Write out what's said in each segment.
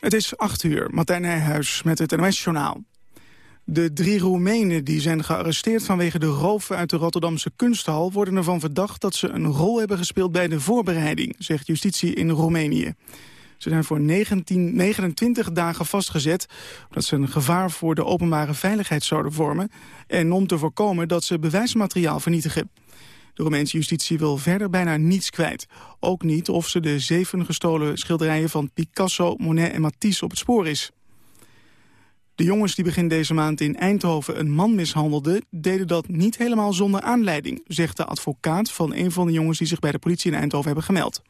Het is 8 uur, Martijn Nijhuis met het NOS-journaal. De drie Roemenen die zijn gearresteerd vanwege de roof uit de Rotterdamse kunsthal... worden ervan verdacht dat ze een rol hebben gespeeld bij de voorbereiding... zegt justitie in Roemenië. Ze zijn voor 19, 29 dagen vastgezet... omdat ze een gevaar voor de openbare veiligheid zouden vormen... en om te voorkomen dat ze bewijsmateriaal vernietigen. De Roemeense justitie wil verder bijna niets kwijt. Ook niet of ze de zeven gestolen schilderijen van Picasso, Monet en Matisse op het spoor is. De jongens die begin deze maand in Eindhoven een man mishandelden... deden dat niet helemaal zonder aanleiding... zegt de advocaat van een van de jongens die zich bij de politie in Eindhoven hebben gemeld.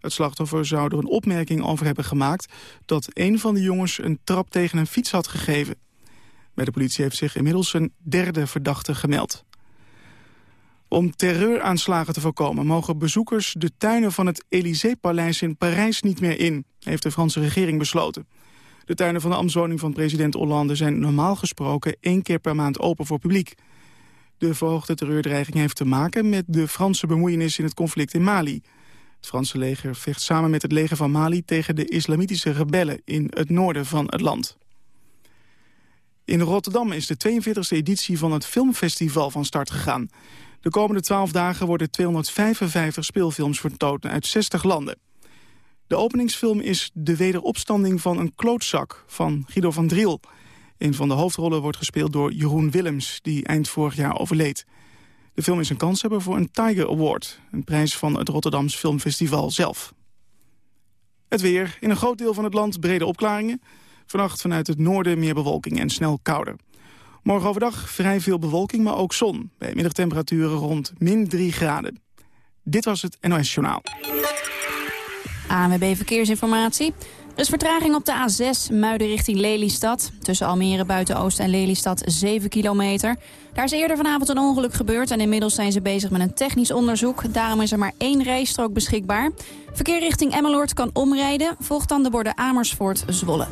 Het slachtoffer zou er een opmerking over hebben gemaakt... dat een van de jongens een trap tegen een fiets had gegeven. Bij de politie heeft zich inmiddels een derde verdachte gemeld. Om terreuraanslagen te voorkomen mogen bezoekers de tuinen van het Élysée-paleis in Parijs niet meer in, heeft de Franse regering besloten. De tuinen van de ambtswoning van president Hollande zijn normaal gesproken één keer per maand open voor publiek. De verhoogde terreurdreiging heeft te maken met de Franse bemoeienis in het conflict in Mali. Het Franse leger vecht samen met het leger van Mali tegen de islamitische rebellen in het noorden van het land. In Rotterdam is de 42e editie van het filmfestival van start gegaan. De komende 12 dagen worden 255 speelfilms vertoond uit 60 landen. De openingsfilm is De wederopstanding van een klootzak van Guido van Driel. Een van de hoofdrollen wordt gespeeld door Jeroen Willems, die eind vorig jaar overleed. De film is een kans hebben voor een Tiger Award, een prijs van het Rotterdams Filmfestival zelf. Het weer. In een groot deel van het land brede opklaringen. Vannacht vanuit het noorden meer bewolking en snel kouder. Morgen overdag vrij veel bewolking, maar ook zon. Bij middagtemperaturen rond min 3 graden. Dit was het NOS Journaal. ANWB Verkeersinformatie. Er is vertraging op de A6 Muiden richting Lelystad. Tussen Almere, Buiten-Oost en Lelystad 7 kilometer. Daar is eerder vanavond een ongeluk gebeurd... en inmiddels zijn ze bezig met een technisch onderzoek. Daarom is er maar één rijstrook beschikbaar. Verkeer richting Emmeloord kan omrijden. Volgt dan de borden Amersfoort-Zwolle.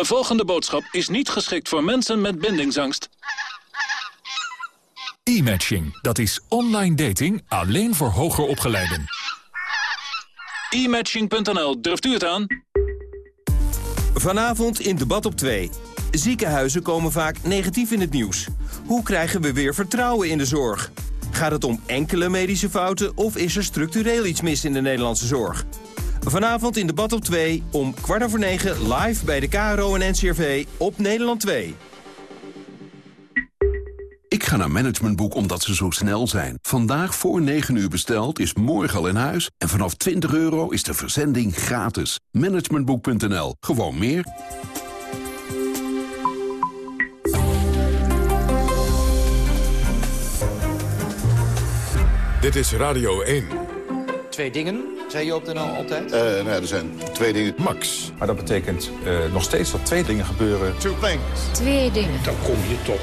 De volgende boodschap is niet geschikt voor mensen met bindingsangst. E-matching, dat is online dating alleen voor hoger opgeleiden. E-matching.nl, durft u het aan? Vanavond in Debat op 2. Ziekenhuizen komen vaak negatief in het nieuws. Hoe krijgen we weer vertrouwen in de zorg? Gaat het om enkele medische fouten of is er structureel iets mis in de Nederlandse zorg? Vanavond in Debat op 2 om kwart over negen live bij de KRO en NCRV op Nederland 2. Ik ga naar Managementboek omdat ze zo snel zijn. Vandaag voor 9 uur besteld is morgen al in huis. En vanaf 20 euro is de verzending gratis. Managementboek.nl. Gewoon meer. Dit is Radio 1. Twee dingen, zei je op de NL altijd? Uh, nou, er zijn twee dingen. Max. Maar dat betekent uh, nog steeds dat twee dingen gebeuren. Two things. Twee dingen. Dan kom je tot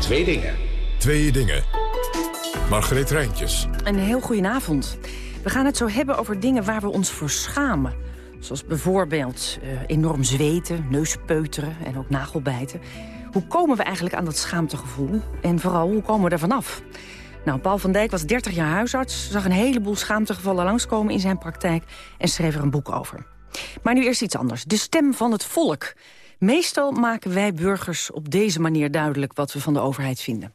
twee dingen. Twee dingen. Margreet Rijntjes. Een heel goedenavond. We gaan het zo hebben over dingen waar we ons voor schamen. Zoals bijvoorbeeld uh, enorm zweten, neuspeuteren en ook nagelbijten. Hoe komen we eigenlijk aan dat schaamtegevoel? En vooral, hoe komen we er vanaf? Nou, Paul van Dijk was 30 jaar huisarts, zag een heleboel schaamtegevallen langskomen in zijn praktijk en schreef er een boek over. Maar nu eerst iets anders. De stem van het volk. Meestal maken wij burgers op deze manier duidelijk wat we van de overheid vinden.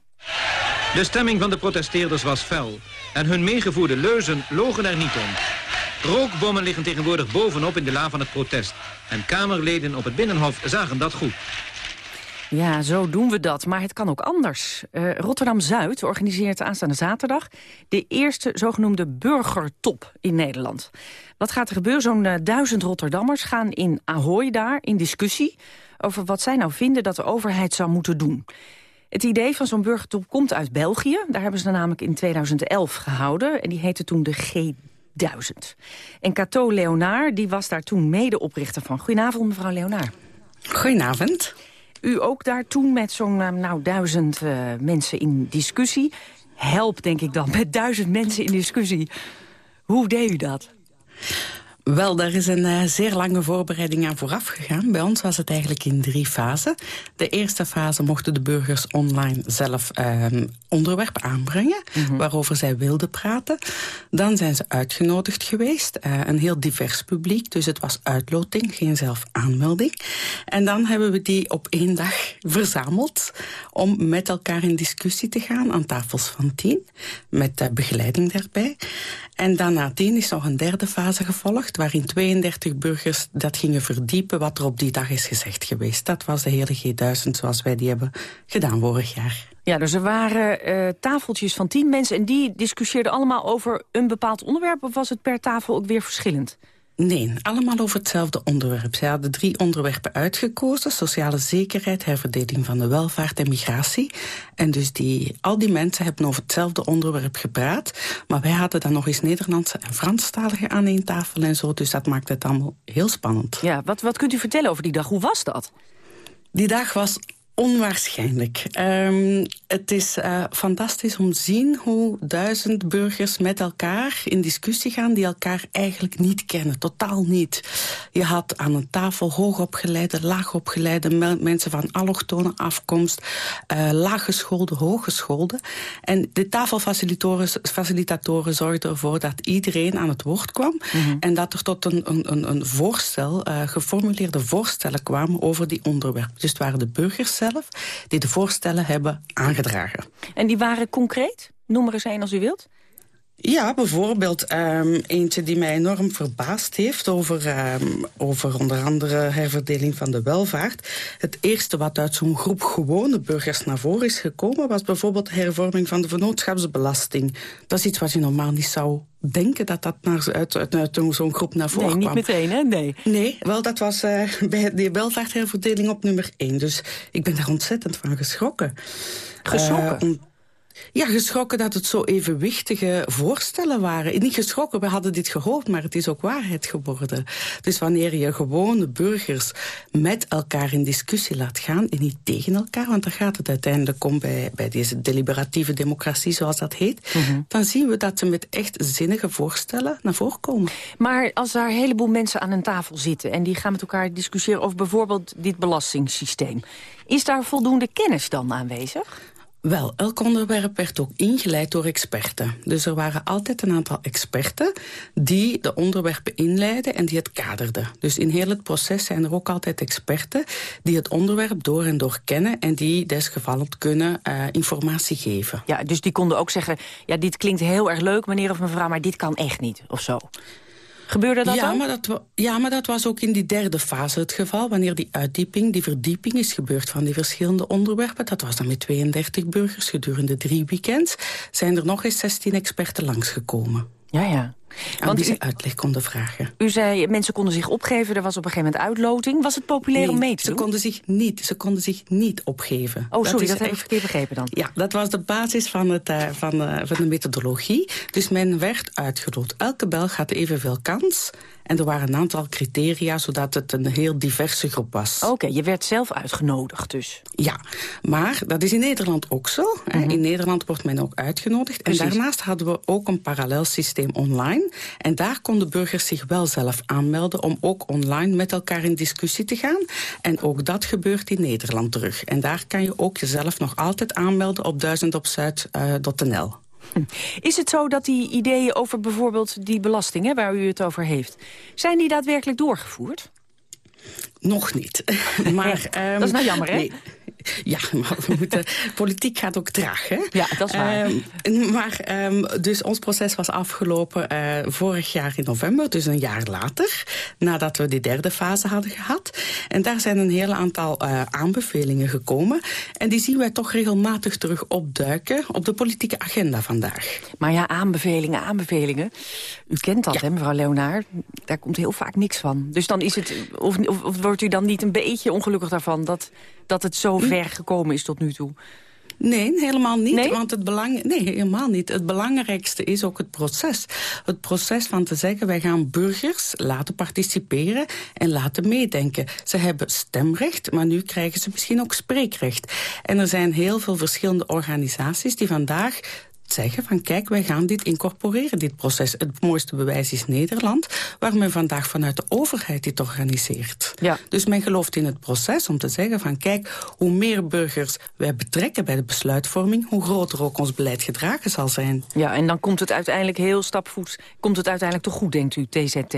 De stemming van de protesteerders was fel. En hun meegevoerde leuzen logen er niet om. Rookbommen liggen tegenwoordig bovenop in de la van het protest. En Kamerleden op het Binnenhof zagen dat goed. Ja, zo doen we dat. Maar het kan ook anders. Uh, Rotterdam-Zuid organiseert aanstaande zaterdag... de eerste zogenoemde burgertop in Nederland. Wat gaat er gebeuren? Zo'n uh, duizend Rotterdammers gaan in Ahoy daar in discussie... over wat zij nou vinden dat de overheid zou moeten doen. Het idee van zo'n burgertop komt uit België. Daar hebben ze namelijk in 2011 gehouden. En die heette toen de G1000. En Cato Leonaar die was daar toen medeoprichter van. Goedenavond, mevrouw Leonaar. Goedenavond. U ook daar toen met zo'n nou, duizend uh, mensen in discussie. Help, denk ik dan, met duizend mensen in discussie. Hoe deed u dat? Wel, daar is een uh, zeer lange voorbereiding aan vooraf gegaan. Bij ons was het eigenlijk in drie fasen. De eerste fase mochten de burgers online zelf uh, onderwerpen aanbrengen... Mm -hmm. waarover zij wilden praten. Dan zijn ze uitgenodigd geweest. Uh, een heel divers publiek, dus het was uitloting, geen zelf-aanmelding. En dan hebben we die op één dag verzameld... om met elkaar in discussie te gaan aan tafels van tien... met begeleiding daarbij. En dan nadien is nog een derde fase gevolgd... waarin 32 burgers dat gingen verdiepen wat er op die dag is gezegd geweest. Dat was de hele G1000 zoals wij die hebben gedaan vorig jaar. Ja, dus er waren uh, tafeltjes van tien mensen... en die discussieerden allemaal over een bepaald onderwerp... of was het per tafel ook weer verschillend? Nee, allemaal over hetzelfde onderwerp. Ze hadden drie onderwerpen uitgekozen. Sociale zekerheid, herverdeling van de welvaart en migratie. En dus die, al die mensen hebben over hetzelfde onderwerp gepraat. Maar wij hadden dan nog eens Nederlandse en Franstaligen aan één tafel en zo. Dus dat maakte het allemaal heel spannend. Ja, wat, wat kunt u vertellen over die dag? Hoe was dat? Die dag was Onwaarschijnlijk. Um, het is uh, fantastisch om te zien hoe duizend burgers met elkaar in discussie gaan... die elkaar eigenlijk niet kennen, totaal niet. Je had aan een tafel hoogopgeleide, laagopgeleide... mensen van allochtone afkomst, uh, laaggeschoolde, hooggeschoolde. En de tafelfacilitatoren zorgden ervoor dat iedereen aan het woord kwam... Mm -hmm. en dat er tot een, een, een voorstel, uh, geformuleerde voorstellen kwamen over die onderwerpen. Dus het waren de burgers zelf die de voorstellen hebben aangedragen. En die waren concreet? Noem er eens een als u wilt. Ja, bijvoorbeeld um, eentje die mij enorm verbaasd heeft... Over, um, over onder andere herverdeling van de welvaart. Het eerste wat uit zo'n groep gewone burgers naar voren is gekomen... was bijvoorbeeld hervorming van de vennootschapsbelasting. Dat is iets wat je normaal niet zou denken dat dat naar, uit, uit, uit zo'n groep naar voren nee, kwam. niet meteen, hè? Nee. Nee, wel, dat was uh, bij de welvaartherverdeling op nummer één. Dus ik ben daar ontzettend van geschrokken. Geschrokken? Uh, om, ja, geschrokken dat het zo evenwichtige voorstellen waren. Niet geschrokken, we hadden dit gehoord, maar het is ook waarheid geworden. Dus wanneer je gewone burgers met elkaar in discussie laat gaan... en niet tegen elkaar, want daar gaat het uiteindelijk om... bij, bij deze deliberatieve democratie, zoals dat heet... Mm -hmm. dan zien we dat ze met echt zinnige voorstellen naar voren komen. Maar als daar een heleboel mensen aan een tafel zitten... en die gaan met elkaar discussiëren over bijvoorbeeld dit belastingssysteem... is daar voldoende kennis dan aanwezig? Wel, elk onderwerp werd ook ingeleid door experten. Dus er waren altijd een aantal experten die de onderwerpen inleiden en die het kaderden. Dus in heel het proces zijn er ook altijd experten die het onderwerp door en door kennen en die desgevallend kunnen uh, informatie geven. Ja, dus die konden ook zeggen, ja, dit klinkt heel erg leuk meneer of mevrouw, maar dit kan echt niet, of zo. Gebeurde dat ja, dan? Maar dat, ja, maar dat was ook in die derde fase het geval. Wanneer die uitdieping, die verdieping is gebeurd van die verschillende onderwerpen. Dat was dan met 32 burgers gedurende drie weekends. Zijn er nog eens 16 experten langsgekomen. Ja, ja. Want die ze uitleg konden vragen. U zei, mensen konden zich opgeven, er was op een gegeven moment uitloting. Was het populair nee, om mee te ze doen? Konden zich niet, ze konden zich niet opgeven. Oh, sorry, dat, dat heb ik verkeerd begrepen dan. Ja, dat was de basis van, het, uh, van, uh, van de methodologie. Dus men werd uitgeloot. Elke Belg had evenveel kans. En er waren een aantal criteria, zodat het een heel diverse groep was. Oké, okay, je werd zelf uitgenodigd dus. Ja, maar dat is in Nederland ook zo. Mm -hmm. In Nederland wordt men ook uitgenodigd. Precies. En daarnaast hadden we ook een parallel systeem online. En daar konden burgers zich wel zelf aanmelden... om ook online met elkaar in discussie te gaan. En ook dat gebeurt in Nederland terug. En daar kan je ook jezelf nog altijd aanmelden op duizendopzuid.nl. Uh, is het zo dat die ideeën over bijvoorbeeld die belastingen... waar u het over heeft, zijn die daadwerkelijk doorgevoerd? Nog niet. maar, um, dat is nou jammer, hè? Nee. Ja, maar we moeten, politiek gaat ook traag, hè? Ja, dat is waar. Um, maar um, dus ons proces was afgelopen uh, vorig jaar in november, dus een jaar later, nadat we die derde fase hadden gehad. En daar zijn een hele aantal uh, aanbevelingen gekomen. En die zien wij toch regelmatig terug opduiken op de politieke agenda vandaag. Maar ja, aanbevelingen, aanbevelingen. U kent dat, ja. hè, mevrouw Leonaar? Daar komt heel vaak niks van. Dus dan is het, of, of, of wordt u dan niet een beetje ongelukkig daarvan dat, dat het zo ver gekomen is tot nu toe? Nee, helemaal niet. Nee? Want het belang... nee, helemaal niet. Het belangrijkste is ook het proces. Het proces van te zeggen, wij gaan burgers laten participeren en laten meedenken. Ze hebben stemrecht, maar nu krijgen ze misschien ook spreekrecht. En er zijn heel veel verschillende organisaties die vandaag zeggen van kijk, wij gaan dit incorporeren, dit proces. Het mooiste bewijs is Nederland, waar men vandaag vanuit de overheid dit organiseert. Ja. Dus men gelooft in het proces om te zeggen van kijk, hoe meer burgers wij betrekken bij de besluitvorming, hoe groter ook ons beleid gedragen zal zijn. Ja, en dan komt het uiteindelijk heel stapvoets, komt het uiteindelijk toch goed, denkt u, TZT?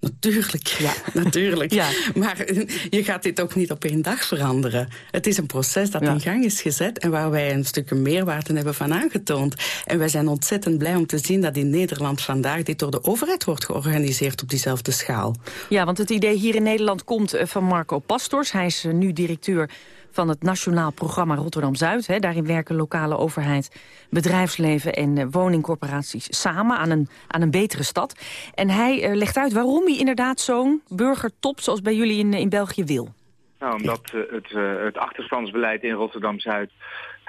Natuurlijk, ja, natuurlijk. Ja. Maar eh, je gaat dit ook niet op één dag veranderen. Het is een proces dat Ja. in gang is gezet... en waar wij een stukje meerwaarde hebben van aangetoond. En wij zijn ontzettend blij om te zien dat in Nederland vandaag... dit door de overheid wordt georganiseerd op diezelfde schaal. Ja, want het idee hier in Nederland komt eh, van Marco Pastors. Hij is eh, nu directeur van het Nationaal Programma Rotterdam-Zuid. Daarin werken lokale overheid, bedrijfsleven en eh, woningcorporaties samen aan een, aan een betere stad. En hij eh, legt uit waarom hij inderdaad zo'n burgertop zoals bij jullie in, in België wil. Nou, omdat eh, het, eh, het achterstandsbeleid in Rotterdam-Zuid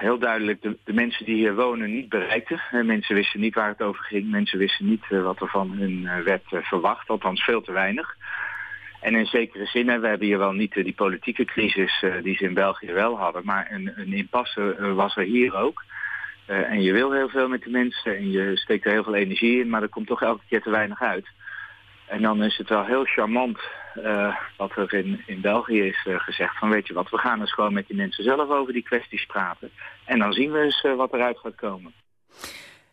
heel duidelijk de, mensen die hier wonen niet bereikte. Eh, mensen wisten niet waar het over ging. Mensen wisten niet eh, wat er van hun eh, werd eh, verwacht. Althans veel te weinig. En in zekere zin, we hebben hier wel niet eh, die politieke crisis eh, die ze in België wel hadden. Maar een, een impasse eh, was er hier ook. En je wil heel veel met de mensen en je steekt er heel veel energie in. Maar er komt toch elke keer te weinig uit. En dan is het wel heel charmant wat er in, in België is gezegd. Van weet je wat, we gaan eens gewoon met die mensen zelf over die kwesties praten. En dan zien we eens wat eruit gaat komen.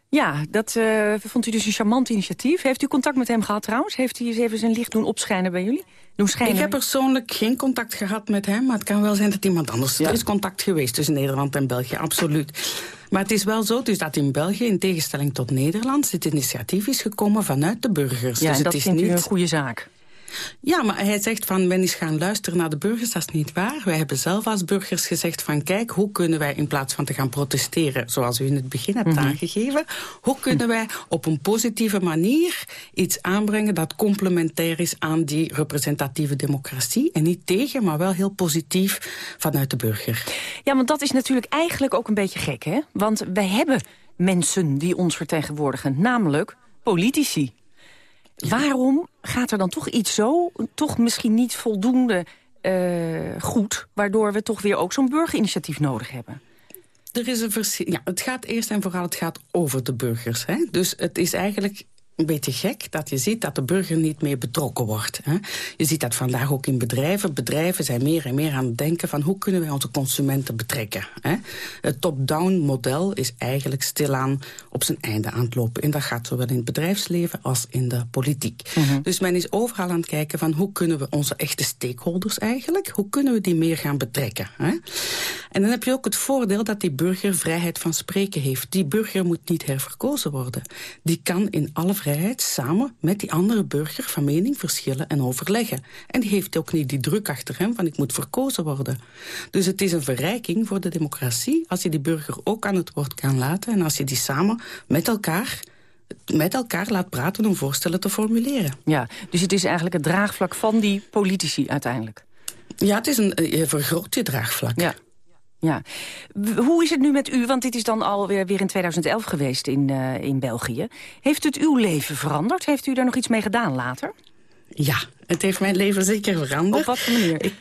Ja, dat eh, vond u dus een charmant initiatief. Heeft u contact met hem gehad trouwens? Heeft hij eens even zijn licht doen opschijnen bij jullie? Doen schijnen Ik heb persoonlijk geen contact gehad met hem... maar het kan wel zijn dat iemand anders... Er is contact geweest tussen Nederland en België, absoluut. Maar het is wel zo dus dat in België, in tegenstelling tot Nederland... dit initiatief is gekomen vanuit de burgers. Ja, dus en het dat is vindt u niet... een goede zaak. Ja, maar hij zegt van men is gaan luisteren naar de burgers, dat is niet waar. Wij hebben zelf als burgers gezegd van kijk, hoe kunnen wij in plaats van te gaan protesteren, zoals u in het begin hebt Mhm. aangegeven, hoe kunnen wij op een positieve manier iets aanbrengen dat complementair is aan die representatieve democratie en niet tegen, maar wel heel positief vanuit de burger. Ja, want dat is natuurlijk eigenlijk ook een beetje gek, hè? Want wij hebben mensen die ons vertegenwoordigen, namelijk politici. Waarom gaat er dan toch iets zo, toch misschien niet voldoende eh, goed... waardoor we toch weer ook zo'n burgerinitiatief nodig hebben? Er is een verschil. Ja, het gaat eerst en vooral het gaat over de burgers. Hè? Dus het is eigenlijk een beetje gek dat je ziet dat de burger niet meer betrokken wordt. Hè? Je ziet dat vandaag ook in bedrijven. Bedrijven zijn meer en meer aan het denken van hoe kunnen wij onze consumenten betrekken. Hè? Het top-down model is eigenlijk stilaan op zijn einde aan het lopen. En dat gaat zowel in het bedrijfsleven als in de politiek. Dus men is overal aan het kijken van hoe kunnen we onze echte stakeholders eigenlijk, hoe kunnen we die meer gaan betrekken. Hè? En dan heb je ook het voordeel dat die burger vrijheid van spreken heeft. Die burger moet niet herverkozen worden. Die kan in alle vrijheid samen met die andere burger van mening verschillen en overleggen. En die heeft ook niet die druk achter hem van ik moet verkozen worden. Dus het is een verrijking voor de democratie als je die burger ook aan het woord kan laten en als je die samen met elkaar met elkaar laat praten om voorstellen te formuleren. Ja, dus het is eigenlijk het draagvlak van die politici uiteindelijk. Ja, het is een eh, vergroot je draagvlak. Ja. Ja. Hoe is het nu met u? Want dit is dan alweer weer in 2011 geweest in, eh, in België. Heeft het uw leven veranderd? Heeft u daar nog iets mee gedaan later? Ja, het heeft mijn leven zeker veranderd. Op wat voor manier? Ik,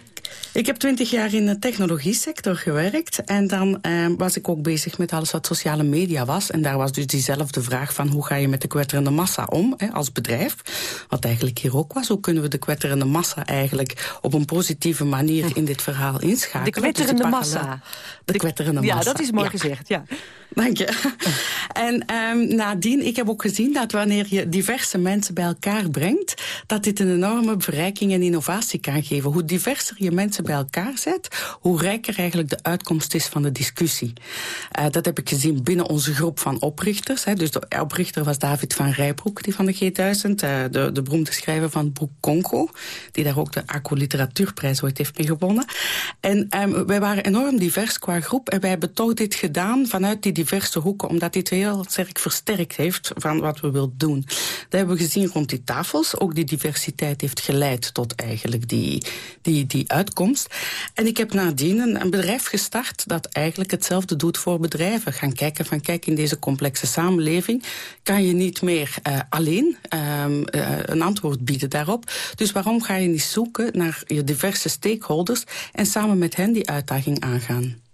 ik heb twintig jaar in de technologie-sector gewerkt. En dan eh, was ik ook bezig met alles wat sociale media was. En daar was dus diezelfde vraag van hoe ga je met de kwetterende massa om hè, als bedrijf. Wat eigenlijk hier ook was. Hoe kunnen we de kwetterende massa eigenlijk op een positieve manier in dit verhaal inschakelen. De kwetterende Dus ik massa. De, kwetterende ja, massa. dat is mooi Ja. gezegd, ja. Dank je. En ehm, nadien, ik heb ook gezien dat wanneer je diverse mensen bij elkaar brengt, dat dit een enorme verrijking en innovatie kan geven. Hoe diverser je mensen bij elkaar zet, hoe rijker eigenlijk de uitkomst is van de discussie. Eh, dat heb ik gezien binnen onze groep van oprichters. Hè. Dus de oprichter was David van Rijbroek, die van de G1000, eh, de, de beroemde schrijver van het boek Congo, die daar ook de Acco Literatuurprijs ooit heeft mee gewonnen. En ehm, wij waren enorm divers qua groep en wij hebben toch dit gedaan vanuit die diverse hoeken, omdat dit heel sterk versterkt heeft van wat we wilden doen. Dat hebben we gezien rond die tafels. Ook die diversiteit heeft geleid tot eigenlijk die, die, die uitkomst. En ik heb nadien een, een bedrijf gestart dat eigenlijk hetzelfde doet voor bedrijven. Gaan kijken van kijk, in deze complexe samenleving kan je niet meer eh, alleen ehm, eh, een antwoord bieden daarop. Dus waarom ga je niet zoeken naar je diverse stakeholders en samen met hen die uitdaging aangaan?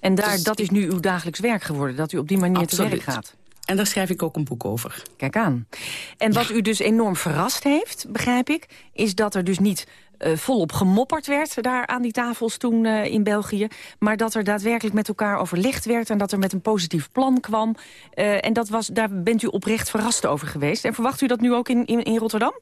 En daar, Dus dat is nu uw dagelijks werk geworden, dat u op die manier te Absoluut. werk gaat. En daar schrijf ik ook een boek over. Kijk aan. En wat u dus enorm verrast heeft, begrijp ik... is dat er dus niet eh, volop gemopperd werd daar aan die tafels toen eh, in België... maar dat er daadwerkelijk met elkaar overlegd werd... en dat er met een positief plan kwam. Eh, en dat was, daar bent u oprecht verrast over geweest. En verwacht u dat nu ook in, in, in Rotterdam?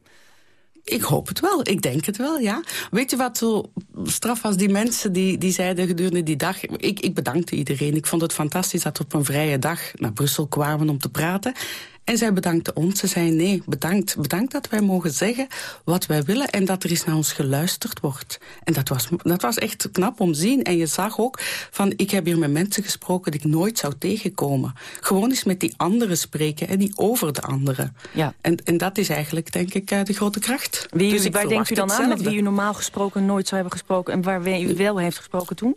Ik hoop het wel. Ik denk het wel, ja. Weet je wat zo straf was? Die mensen die, die zeiden gedurende die dag... Ik, ik bedankte iedereen. Ik vond het fantastisch dat we op een vrije dag naar Brussel kwamen om te praten. En zij bedankte ons. Ze zei nee, bedankt. Bedankt dat wij mogen zeggen wat wij willen... en dat er eens naar ons geluisterd wordt. En dat was, dat was echt knap om te zien. En je zag ook van, ik heb hier met mensen gesproken... die ik nooit zou tegenkomen. Gewoon eens met die anderen spreken en die over de anderen. Ja. En, en dat is eigenlijk, denk ik, eh, de grote kracht. Wie, Dus waar denkt u dan aan met wie u normaal gesproken nooit zou hebben gesproken... en waar u wel heeft gesproken toen?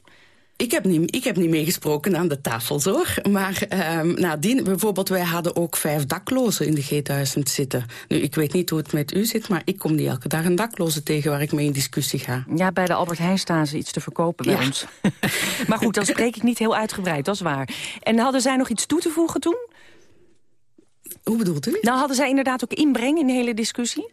Ik heb niet, ik heb niet meegesproken aan de tafels, hoor. Maar ehm nadien, bijvoorbeeld, wij hadden ook vijf daklozen in de G1000 zitten. Nu, ik weet niet hoe het met u zit, maar ik kom niet elke dag een dakloze tegen waar ik mee in discussie ga. Ja, bij de Albert Heijn staan ze iets te verkopen bij Ja. ons. maar goed, dan spreek ik niet heel uitgebreid, dat is waar. En hadden zij nog iets toe te voegen toen? Hoe bedoelt u? Nou, hadden zij inderdaad ook inbreng in de hele discussie?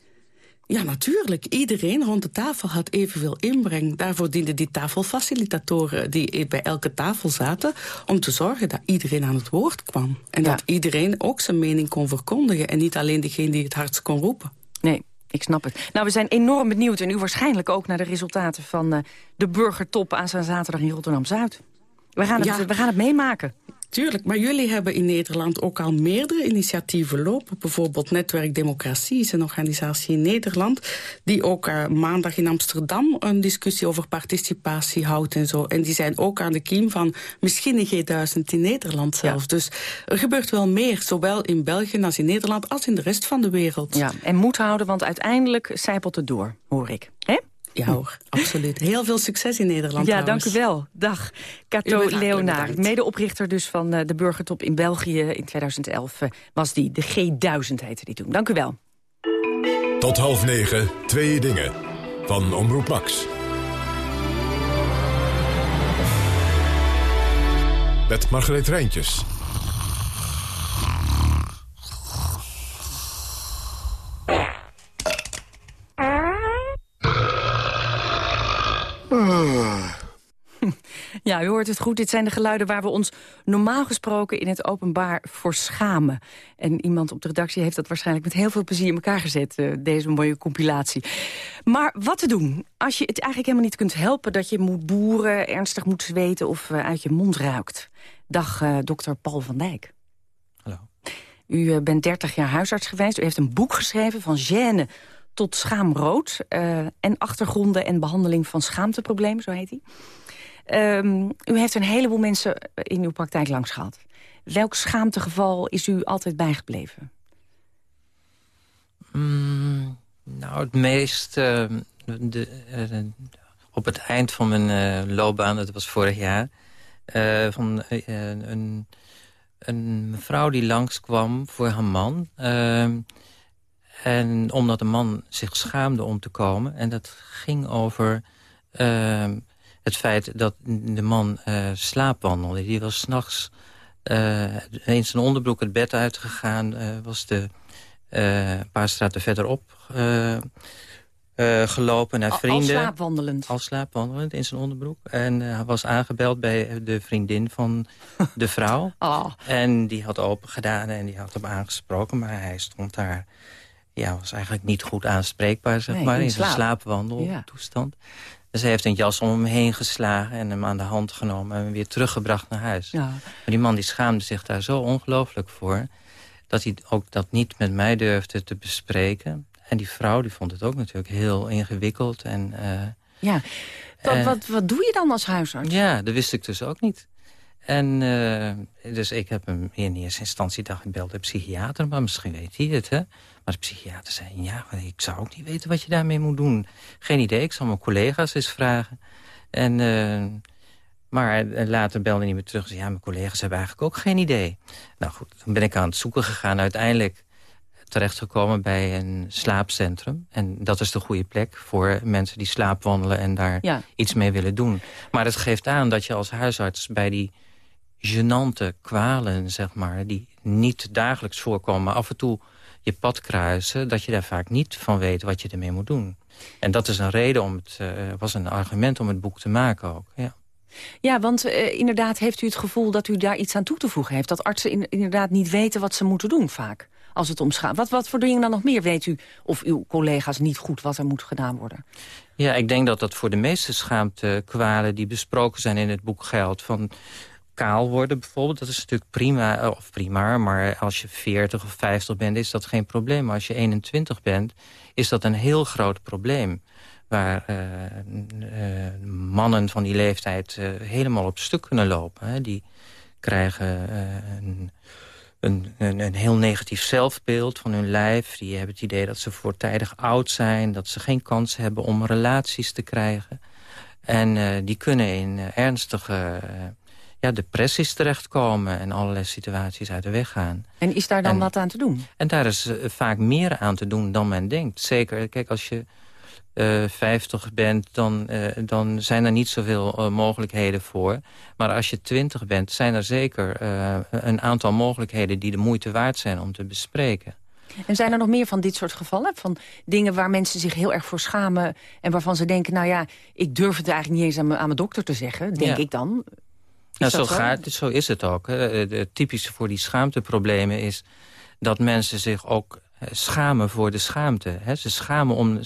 Ja, natuurlijk. Iedereen rond de tafel had evenveel inbreng. Daarvoor dienden die tafelfacilitatoren die bij elke tafel zaten... om te zorgen dat iedereen aan het woord kwam. En dat iedereen ook zijn mening kon verkondigen... en niet alleen degene die het hardst kon roepen. Nee, ik snap het. Nou, we zijn enorm benieuwd en u waarschijnlijk ook... naar de resultaten van eh, de burgertop aanstaande zaterdag in Rotterdam-Zuid. We, gaan het- Ja. we gaan het meemaken. Tuurlijk, maar jullie hebben in Nederland ook al meerdere initiatieven lopen. Bijvoorbeeld Netwerk Democratie is een organisatie in Nederland... die ook eh, maandag in Amsterdam een discussie over participatie houdt en zo. En die zijn ook aan de kiem van misschien een G1000 in Nederland zelfs. Dus er gebeurt wel meer, zowel in België als in Nederland... als in de rest van de wereld. Ja, en moed houden, want uiteindelijk zijpelt het door, hoor ik. Hè? Ja hoor, absoluut. Heel veel succes in Nederland Ja, trouwens. dank u wel. Dag. Cato Leonaar, bedankt. medeoprichter dus van eh, de burgertop in België in 2011... eh, was die, de G1000 heette die toen. Dank u wel. Tot half negen, twee dingen. Van Omroep Max. Met Margreet Rijntjes. Ja, u hoort het goed. Dit zijn de geluiden waar we ons normaal gesproken in het openbaar voor schamen. En iemand op de redactie heeft dat waarschijnlijk met heel veel plezier in elkaar gezet, eh, deze mooie compilatie. Maar wat te doen als je het eigenlijk helemaal niet kunt helpen dat je moet boeren, ernstig moet zweten of eh, uit je mond ruikt? Dag, eh, dokter Paul van Dijk. Hallo. U bent 30 jaar huisarts geweest. U heeft een boek geschreven van gêne tot schaamrood. en achtergronden en behandeling van schaamteproblemen, zo heet hij. Ehm, u heeft een heleboel mensen in uw praktijk langs gehad. Welk schaamtegeval is u altijd bijgebleven? Mm, nou, het meest... eh, de, eh, op het eind van mijn eh, loopbaan, dat was vorig jaar... eh, van een, een mevrouw die langskwam voor haar man... ehm, en omdat de man zich schaamde om te komen. En dat ging over ehm, het feit dat de man eh, slaapwandelde. Die was s'nachts uh, in zijn onderbroek het bed uitgegaan. eh, was de paar straten verderop gelopen naar vrienden. Al slaapwandelend. Al slaapwandelend in zijn onderbroek. En hij was aangebeld bij de vriendin van de vrouw. Oh. En die had open gedaan en die had hem aangesproken. Maar hij stond daar... Ja, was eigenlijk niet goed aanspreekbaar, zeg Nee, maar. in zijn slaap. slaapwandeltoestand. Dus hij heeft een jas om hem heen geslagen en hem aan de hand genomen... en hem weer teruggebracht naar huis. Ja. Maar die man die schaamde zich daar zo ongelooflijk voor... dat hij ook dat niet met mij durfde te bespreken. En die vrouw die vond het ook natuurlijk heel ingewikkeld. En, eh, Ja. Wat, Eh, wat, wat doe je dan als huisarts? ja, dat wist ik dus ook niet. En eh, dus ik heb hem in eerste instantie dacht ik belde de psychiater, maar misschien weet hij het, hè? Maar de psychiater zei, ja, ik zou ook niet weten wat je daarmee moet doen. Geen idee, ik zal mijn collega's eens vragen. En, eh, maar later belde hij meer terug en zei, ja, mijn collega's hebben eigenlijk ook geen idee. Nou goed, dan ben ik aan het zoeken gegaan. Uiteindelijk, terechtgekomen bij een slaapcentrum. En dat is de goede plek voor mensen die slaapwandelen... en daar iets mee willen doen. Maar het geeft aan dat je als huisarts bij die genante kwalen, zeg maar... die niet dagelijks voorkomen, af en toe je pad kruisen... dat je daar vaak niet van weet wat je ermee moet doen. En dat is een reden om het, uh, was een argument om het boek te maken ook, ja. Ja, want uh, inderdaad heeft u het gevoel dat u daar iets aan toe te voegen heeft. Dat artsen in, inderdaad niet weten wat ze moeten doen vaak. Als het omschaat. Wat, wat voor dingen dan nog meer weet u of uw collega's niet goed wat er moet gedaan worden? Ja, ik denk dat dat voor de meeste schaamtekwalen die besproken zijn in het boek geldt. Van kaal worden bijvoorbeeld, dat is natuurlijk prima, eh, of prima, maar als je 40 of 50 bent is dat geen probleem. Maar als je 21 bent, is dat een heel groot probleem. Waar uh, uh, mannen van die leeftijd helemaal op stuk kunnen lopen. Hè. Die krijgen een, een, een, een, heel negatief zelfbeeld van hun lijf. Die hebben het idee dat ze voortijdig oud zijn. Dat ze geen kans hebben om relaties te krijgen. En die kunnen in ernstige ja, depressies terechtkomen en allerlei situaties uit de weg gaan. En is daar dan wat aan te doen? En daar is uh, vaak meer aan te doen dan men denkt. Zeker, kijk, als je uh, eh, 50 bent, dan, uh, dan zijn er niet zoveel mogelijkheden voor. Maar als je 20 bent, zijn er zeker een aantal mogelijkheden... die de moeite waard zijn om te bespreken. En zijn er nog meer van dit soort gevallen? Van dingen waar mensen zich heel erg voor schamen... en waarvan ze denken, nou ja, ik durf het eigenlijk niet eens aan, aan mijn dokter te zeggen, denk ik dan. Nou, zo, gaat, zo is het ook. Het typische voor die schaamteproblemen is dat mensen zich ook eh, schamen voor de schaamte. Ze schamen om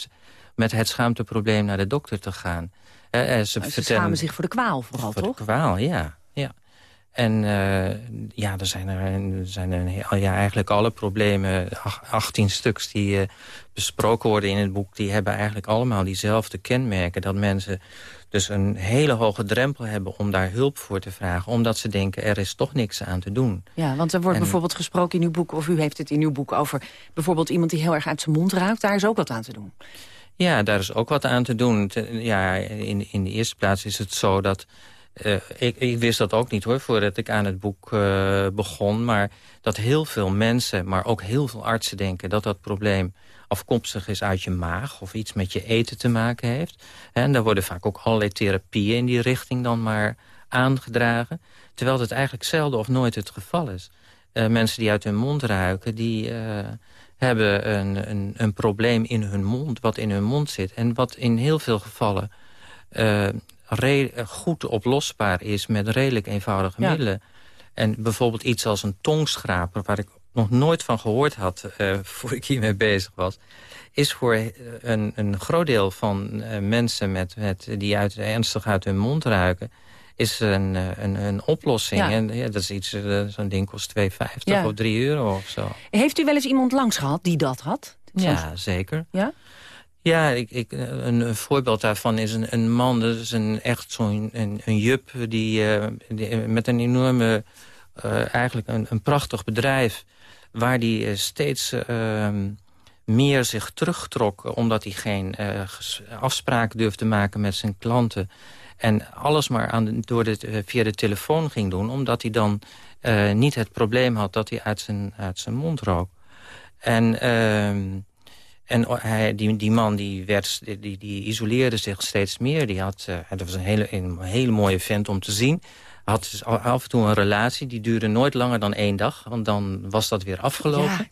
met het schaamteprobleem naar de dokter te gaan. Ze, ze schamen zich voor de kwaal vooral, voor toch? Voor de kwaal, ja. ja. En uh, ja, er zijn er, er zijn er ja, eigenlijk alle problemen, 18 stuks die uh, besproken worden in het boek... die hebben eigenlijk allemaal diezelfde kenmerken. Dat mensen dus een hele hoge drempel hebben om daar hulp voor te vragen. Omdat ze denken, er is toch niks aan te doen. Ja, want er wordt bijvoorbeeld gesproken in uw boek... of u heeft het in uw boek over bijvoorbeeld iemand die heel erg uit zijn mond ruikt. Daar is ook wat aan te doen. Ja, daar is ook wat aan te doen. Ja, in, in de eerste plaats is het zo dat... Uh, ik, ik, wist dat ook niet hoor, voordat ik aan het boek uh, begon. Maar dat heel veel mensen, maar ook heel veel artsen denken... dat dat probleem afkomstig is uit je maag... of iets met je eten te maken heeft. En daar worden vaak ook allerlei therapieën in die richting dan maar aangedragen. Terwijl het eigenlijk zelden of nooit het geval is. Uh, mensen die uit hun mond ruiken, die uh, hebben een, een, een, probleem in hun mond... wat in hun mond zit en wat in heel veel gevallen... Uh, goed oplosbaar is met redelijk eenvoudige ja. middelen. En bijvoorbeeld iets als een tongschraper... waar ik nog nooit van gehoord had uh, voor ik hiermee bezig was... is voor een, een groot deel van uh, mensen met, met, die uit, ernstig uit hun mond ruiken... is een, een, een oplossing. Ja. En ja, dat is iets, uh, zo'n ding kost 2,50 ja. of 3 euro of zo. Heeft u wel eens iemand langs gehad die dat had? Ja, zeker. Ja? Ja, ik, ik, een, een, voorbeeld daarvan is een, een man, dat is een, echt zo'n een, een jup... Die, die, met een enorme, eigenlijk een, een prachtig bedrijf waar hij eh, steeds ehm, meer zich terugtrok... omdat hij geen uh, afspraken durfde maken met zijn klanten... en alles maar aan door de, uh, via de telefoon ging doen... omdat hij dan niet het probleem had dat hij uit zijn, uit zijn mond rook. En, ehm, en hij, die, die man die, werd, die, die isoleerde zich steeds meer. Die had, dat was een hele, een hele mooie vent om te zien had dus af en toe een relatie. Die duurde nooit langer dan één dag. Want dan was dat weer afgelopen. Ja.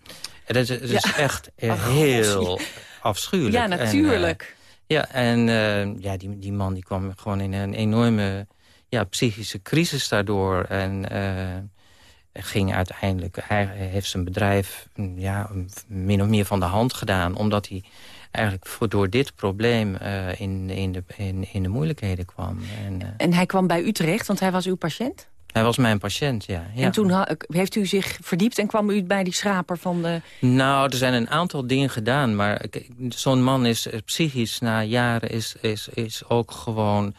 En dat is, echt oh, heel afschuwelijk. Ja, natuurlijk. En, uh, ja, en uh, ja, die, die man die kwam gewoon in een enorme ja, psychische crisis daardoor. En uh, ging uiteindelijk, hij heeft zijn bedrijf ja, min of meer van de hand gedaan. Omdat hij eigenlijk voor, door dit probleem uh, in, in, de, in, in de moeilijkheden kwam. En, uh, en hij kwam bij u terecht, want hij was uw patiënt? Hij was mijn patiënt, ja. ja. En toen heeft u zich verdiept en kwam u bij die schraper van de... Nou, er zijn een aantal dingen gedaan, maar zo'n man is eh, psychisch na jaren is, is, is ook gewoon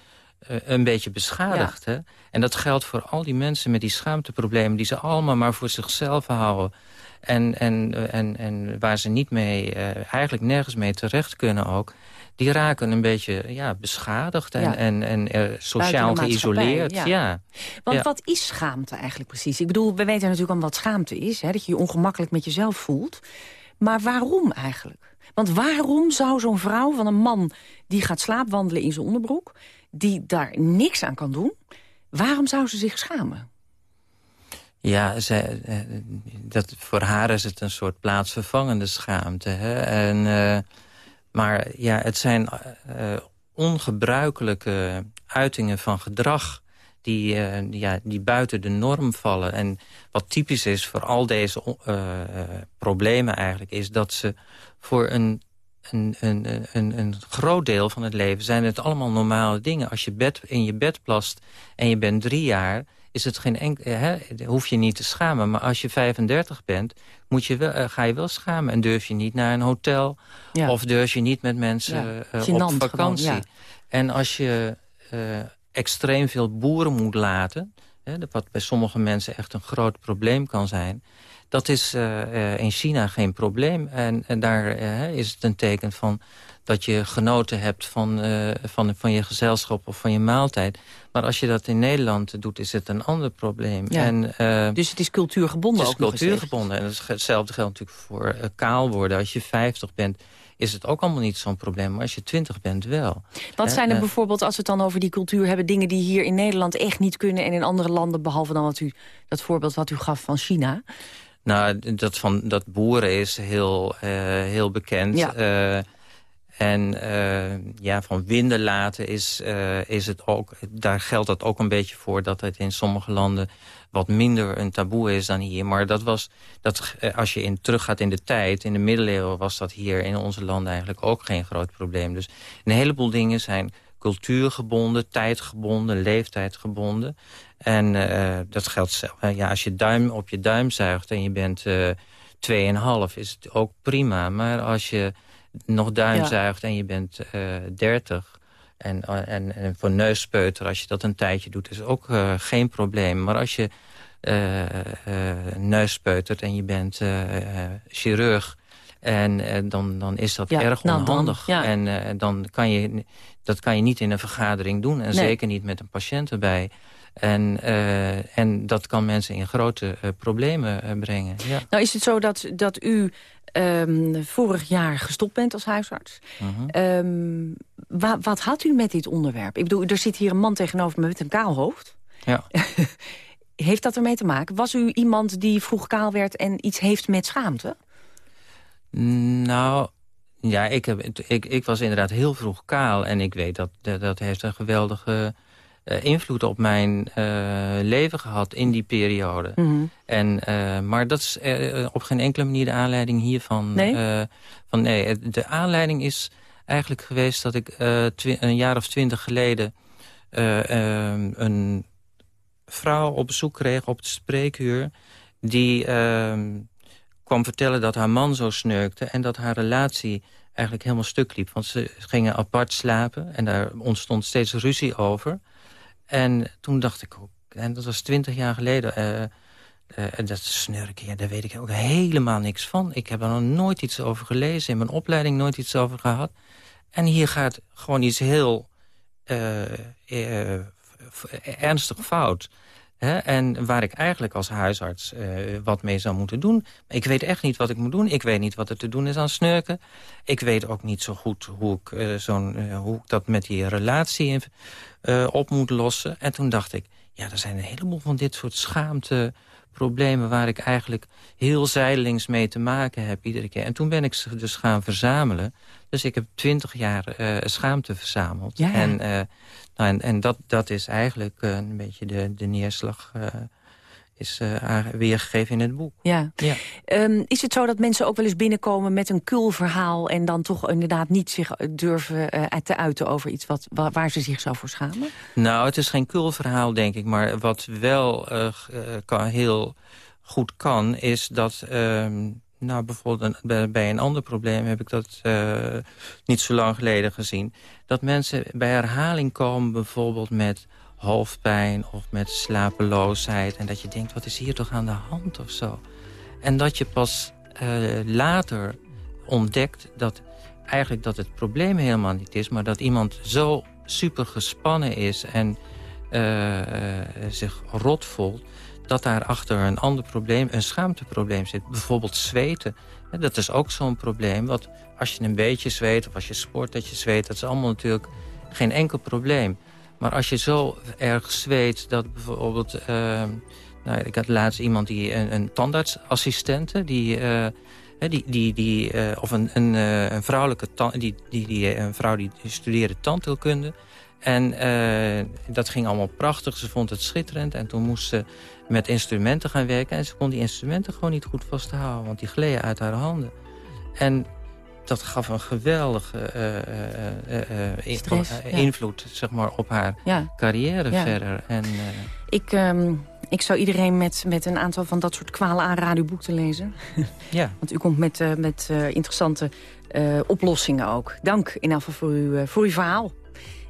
een beetje beschadigd. Ja. Hè? En dat geldt voor al die mensen met die schaamteproblemen... die ze allemaal maar voor zichzelf houden. En, en, en, en waar ze niet mee, uh, eigenlijk nergens mee terecht kunnen ook die raken een beetje ja, beschadigd en, ja. en, en uh, sociaal geïsoleerd. Ja. ja. Want ja. wat is schaamte eigenlijk precies? Ik bedoel, we weten natuurlijk al wat schaamte is. Hè, dat je je ongemakkelijk met jezelf voelt. Maar waarom eigenlijk? Want waarom zou zo'n vrouw van een man die gaat slaapwandelen in zijn onderbroek... die daar niks aan kan doen, waarom zou ze zich schamen? Ja, zij, eh, dat, voor haar is het een soort plaatsvervangende schaamte. Hè? En, uh, maar ja, het zijn uh, ongebruikelijke uitingen van gedrag... Die, ja, die buiten de norm vallen. En wat typisch is voor al deze problemen eigenlijk... is dat ze voor een een, een, een, een, groot deel van het leven zijn het allemaal normale dingen. Als je bed, in je bed plast en je bent drie jaar is het geen enkel, eh, hè, hoef je niet te schamen. Maar als je 35 bent, moet je wel, uh, ga je wel schamen. En durf je niet naar een hotel. Of durf je niet met mensen ja. uh, op vakantie. Gewoon. En als je uh, extreem veel boeren moet laten... Hè, wat bij sommige mensen echt een groot probleem kan zijn... dat is in China geen probleem. En, en daar is het een teken van dat je genoten hebt van, uh, van, van je gezelschap of van je maaltijd. Maar als je dat in Nederland doet, is het een ander probleem. Ja. En, uh, dus het is cultuurgebonden Het is cultuurgebonden. En hetzelfde geldt natuurlijk voor uh, kaal worden. Als je 50 bent, is het ook allemaal niet zo'n probleem. Maar als je 20 bent, wel. Wat zijn er bijvoorbeeld, als we het dan over die cultuur hebben... dingen die hier in Nederland echt niet kunnen en in andere landen... behalve dan wat u, dat voorbeeld wat u gaf van China... Nou, dat, van, dat boeren is heel, heel bekend. Ja. En uh, ja, van winden laten is, is het ook... daar geldt dat ook een beetje voor... dat het in sommige landen wat minder een taboe is dan hier. Maar dat was, dat, eh, als je in, teruggaat in de tijd... in de middeleeuwen was dat hier in onze landen eigenlijk ook geen groot probleem. Dus een heleboel dingen zijn cultuurgebonden, tijdgebonden, leeftijdgebonden. En uh, dat geldt uh, ja, als je duim op je duim zuigt en je bent uh, 2,5 is het ook prima. Maar als je nog duimzuigt ja. en je bent uh, 30... En, en, en voor neuspeuter, als je dat een tijdje doet, is ook geen probleem. Maar als je neuspeutert en je bent chirurg... En dan, dan is dat ja, erg nou, onhandig. Dan, ja. En dan kan je, dat kan je niet in een vergadering doen. En nee. zeker niet met een patiënt erbij. En, uh, en dat kan mensen in grote uh, problemen uh, brengen. Ja. Nou is het zo dat, dat u um, vorig jaar gestopt bent als huisarts. Mhm. -huh. Um, wa wat had u met dit onderwerp? Ik bedoel, er zit hier een man tegenover me met een kaal hoofd. Ja. heeft dat ermee te maken? Was u iemand die vroeg kaal werd en iets heeft met schaamte? Nou, ja, ik, heb, ik, ik was inderdaad heel vroeg kaal. En ik weet dat dat, heeft een geweldige uh, invloed op mijn uh, leven gehad in die periode. Mm -hmm. en, uh, maar dat is op geen enkele manier de aanleiding hiervan. Nee? van, nee, de aanleiding is eigenlijk geweest dat ik een jaar of twintig geleden... een vrouw op bezoek kreeg op het spreekuur... die kwam vertellen dat haar man zo snurkte... en dat haar relatie eigenlijk helemaal stuk liep. Want ze gingen apart slapen en daar ontstond steeds ruzie over... En toen dacht ik ook, en dat was twintig jaar geleden... Uh, dat snurken, ja, daar weet ik ook helemaal niks van. Ik heb er nog nooit iets over gelezen, in mijn opleiding nooit iets over gehad. En hier gaat gewoon iets heel uh, ernstig fout. En waar ik eigenlijk als huisarts wat mee zou moeten doen. Ik weet echt niet wat ik moet doen. Ik weet niet wat er te doen is aan snurken. Ik weet ook niet zo goed hoe ik, zo'n hoe ik dat met die relatie... Op moet lossen. En toen dacht ik, ja, er zijn een heleboel van dit soort schaamteproblemen... waar ik eigenlijk heel zijdelings mee te maken heb iedere keer. En toen ben ik ze dus gaan verzamelen. Dus ik heb twintig jaar uh, schaamte verzameld. Ja. En, uh, nou, en, en dat, dat is eigenlijk een beetje de, de neerslag is uh, weergegeven in het boek. Ja. ja. Um, is het zo dat mensen ook wel eens binnenkomen met een kul verhaal... en dan toch inderdaad niet zich durven uh, te uiten over iets wat, waar, ze zich zou voor schamen? Nou, het is geen kul verhaal, denk ik. Maar wat wel uh, kan, heel goed kan, is dat... nou, bijvoorbeeld een, bij een ander probleem heb ik dat niet zo lang geleden gezien. Dat mensen bij herhaling komen bijvoorbeeld met hoofdpijn of met slapeloosheid. En dat je denkt, wat is hier toch aan de hand of zo? En dat je pas uh, later ontdekt dat eigenlijk dat het probleem helemaal niet is... maar dat iemand zo super gespannen is en uh, uh, zich rot voelt... dat daarachter een ander probleem, een schaamteprobleem zit. Bijvoorbeeld zweten. Dat is ook zo'n probleem. Want als je een beetje zweet of als je sport dat je zweet... dat is allemaal natuurlijk geen enkel probleem. Maar als je zo erg zweet dat bijvoorbeeld... Uh, nou, ik had laatst iemand die een, een tandartsassistente... die, die, die, die, uh, of een, een, een vrouwelijke die, die, die, een vrouw die studeerde tandheelkunde... En dat ging allemaal prachtig. Ze vond het schitterend. En toen moest ze met instrumenten gaan werken. En ze kon die instrumenten gewoon niet goed vasthouden. Want die gleden uit haar handen. En dat gaf een geweldige uh, invloed zeg maar, op haar ja. carrière verder. En, ik, um, ik zou iedereen met, met een aantal van dat soort kwalen aanraden uw boek te lezen. ja. Want u komt met, met interessante oplossingen ook. Dank in ieder geval voor, uw, voor uw verhaal.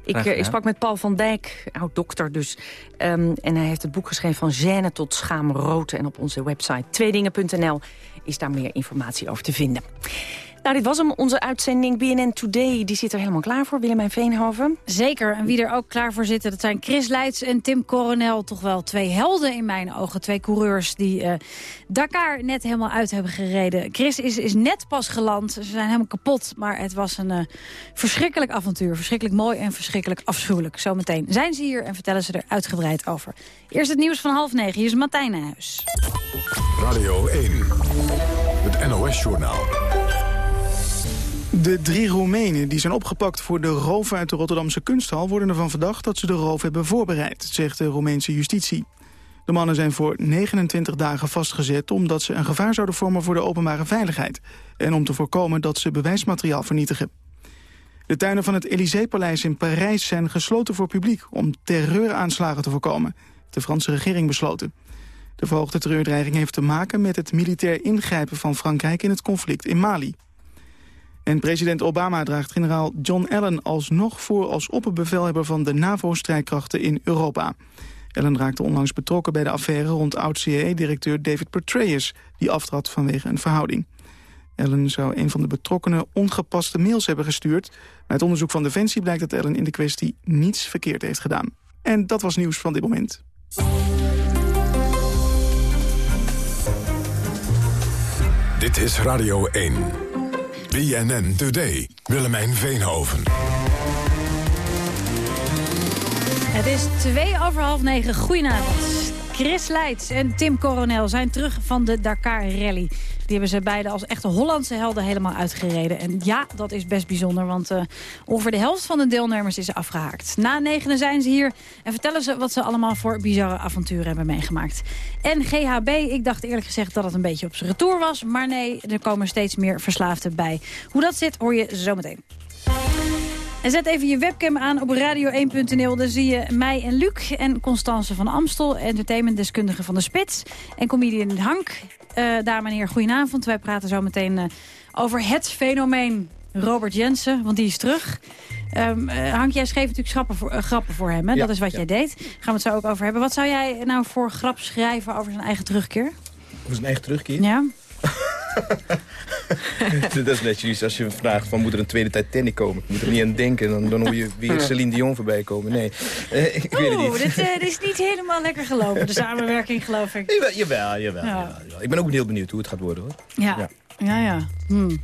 Ik, ik, sprak met Paul van Dijk, oud-dokter dus. Um, en hij heeft het boek geschreven van gêne tot schaamrood. En op onze website tweedingen.nl is daar meer informatie over te vinden. Nou, dit was hem, onze uitzending BNN Today. Die zit er helemaal klaar voor, Willemijn Veenhoven. Zeker, en wie er ook klaar voor zitten... dat zijn Chris Leits en Tim Coronel. Toch wel twee helden in mijn ogen. Twee coureurs die uh, Dakar net helemaal uit hebben gereden. Chris is, is net pas geland. Ze zijn helemaal kapot. Maar het was een uh, verschrikkelijk avontuur. Verschrikkelijk mooi en verschrikkelijk afschuwelijk. Zometeen zijn ze hier en vertellen ze er uitgebreid over. Eerst het nieuws van half negen. Hier is Martijn Nijhuis. Radio 1, het NOS-journaal. De drie Roemenen die zijn opgepakt voor de roof uit de Rotterdamse kunsthal... worden ervan verdacht dat ze de roof hebben voorbereid, zegt de Roemeense justitie. De mannen zijn voor 29 dagen vastgezet omdat ze een gevaar zouden vormen voor de openbare veiligheid... en om te voorkomen dat ze bewijsmateriaal vernietigen. De tuinen van het Élysée-paleis in Parijs zijn gesloten voor publiek... om terreuraanslagen te voorkomen, de Franse regering besloten. De verhoogde terreurdreiging heeft te maken met het militair ingrijpen van Frankrijk... in het conflict in Mali. En president Obama draagt generaal John Allen alsnog voor als opperbevelhebber van de NAVO-strijdkrachten in Europa. Allen raakte onlangs betrokken bij de affaire rond oud-CIA-directeur David Petraeus, die aftrad vanwege een verhouding. Allen zou een van de betrokkenen ongepaste mails hebben gestuurd. Maar uit onderzoek van Defensie blijkt dat Allen in de kwestie niets verkeerd heeft gedaan. En dat was nieuws van dit moment. Dit is Radio 1. BNN Today. Willemijn Veenhoven. Het is twee over half negen. Goedenavond. Chris Leits en Tim Coronel zijn terug van de Dakar Rally. Die hebben ze beide als echte Hollandse helden helemaal uitgereden. En ja, dat is best bijzonder, want uh, ongeveer de helft van de deelnemers is afgehaakt. Na negenen zijn ze hier en vertellen ze wat ze allemaal voor bizarre avonturen hebben meegemaakt. En GHB, ik dacht eerlijk gezegd dat het een beetje op zijn retour was. Maar nee, er komen steeds meer verslaafden bij. Hoe dat zit, hoor je zometeen. En zet even je webcam aan op radio1.nl. Daar zie je mij en Luc en Constance van Amstel, entertainmentdeskundige van de Spits. En comedian Hank. Uh, daar meneer, goedenavond. Wij praten zo meteen uh, over het fenomeen Robert Jensen, want die is terug. Um, uh, Hank, jij schreef natuurlijk grappen voor, grappen voor hem, hè? Ja, dat is wat ja. jij deed. Gaan we het zo ook over hebben. Wat zou jij nou voor grap schrijven over zijn eigen terugkeer? Over zijn eigen terugkeer? Ja. dat is netjes als je vraagt van moet er een tweede Titanic komen. Ik moet er niet aan denken. Dan, dan hoor je weer Celine Dion voorbij komen. Nee, uh, ik weet het niet. Dit, uh, dit, is niet helemaal lekker gelopen, de samenwerking geloof ik. Jawel, jawel, jawel, ja. jawel, Ik ben ook heel benieuwd hoe het gaat worden hoor. Ja, ja, ja. ja. Hm.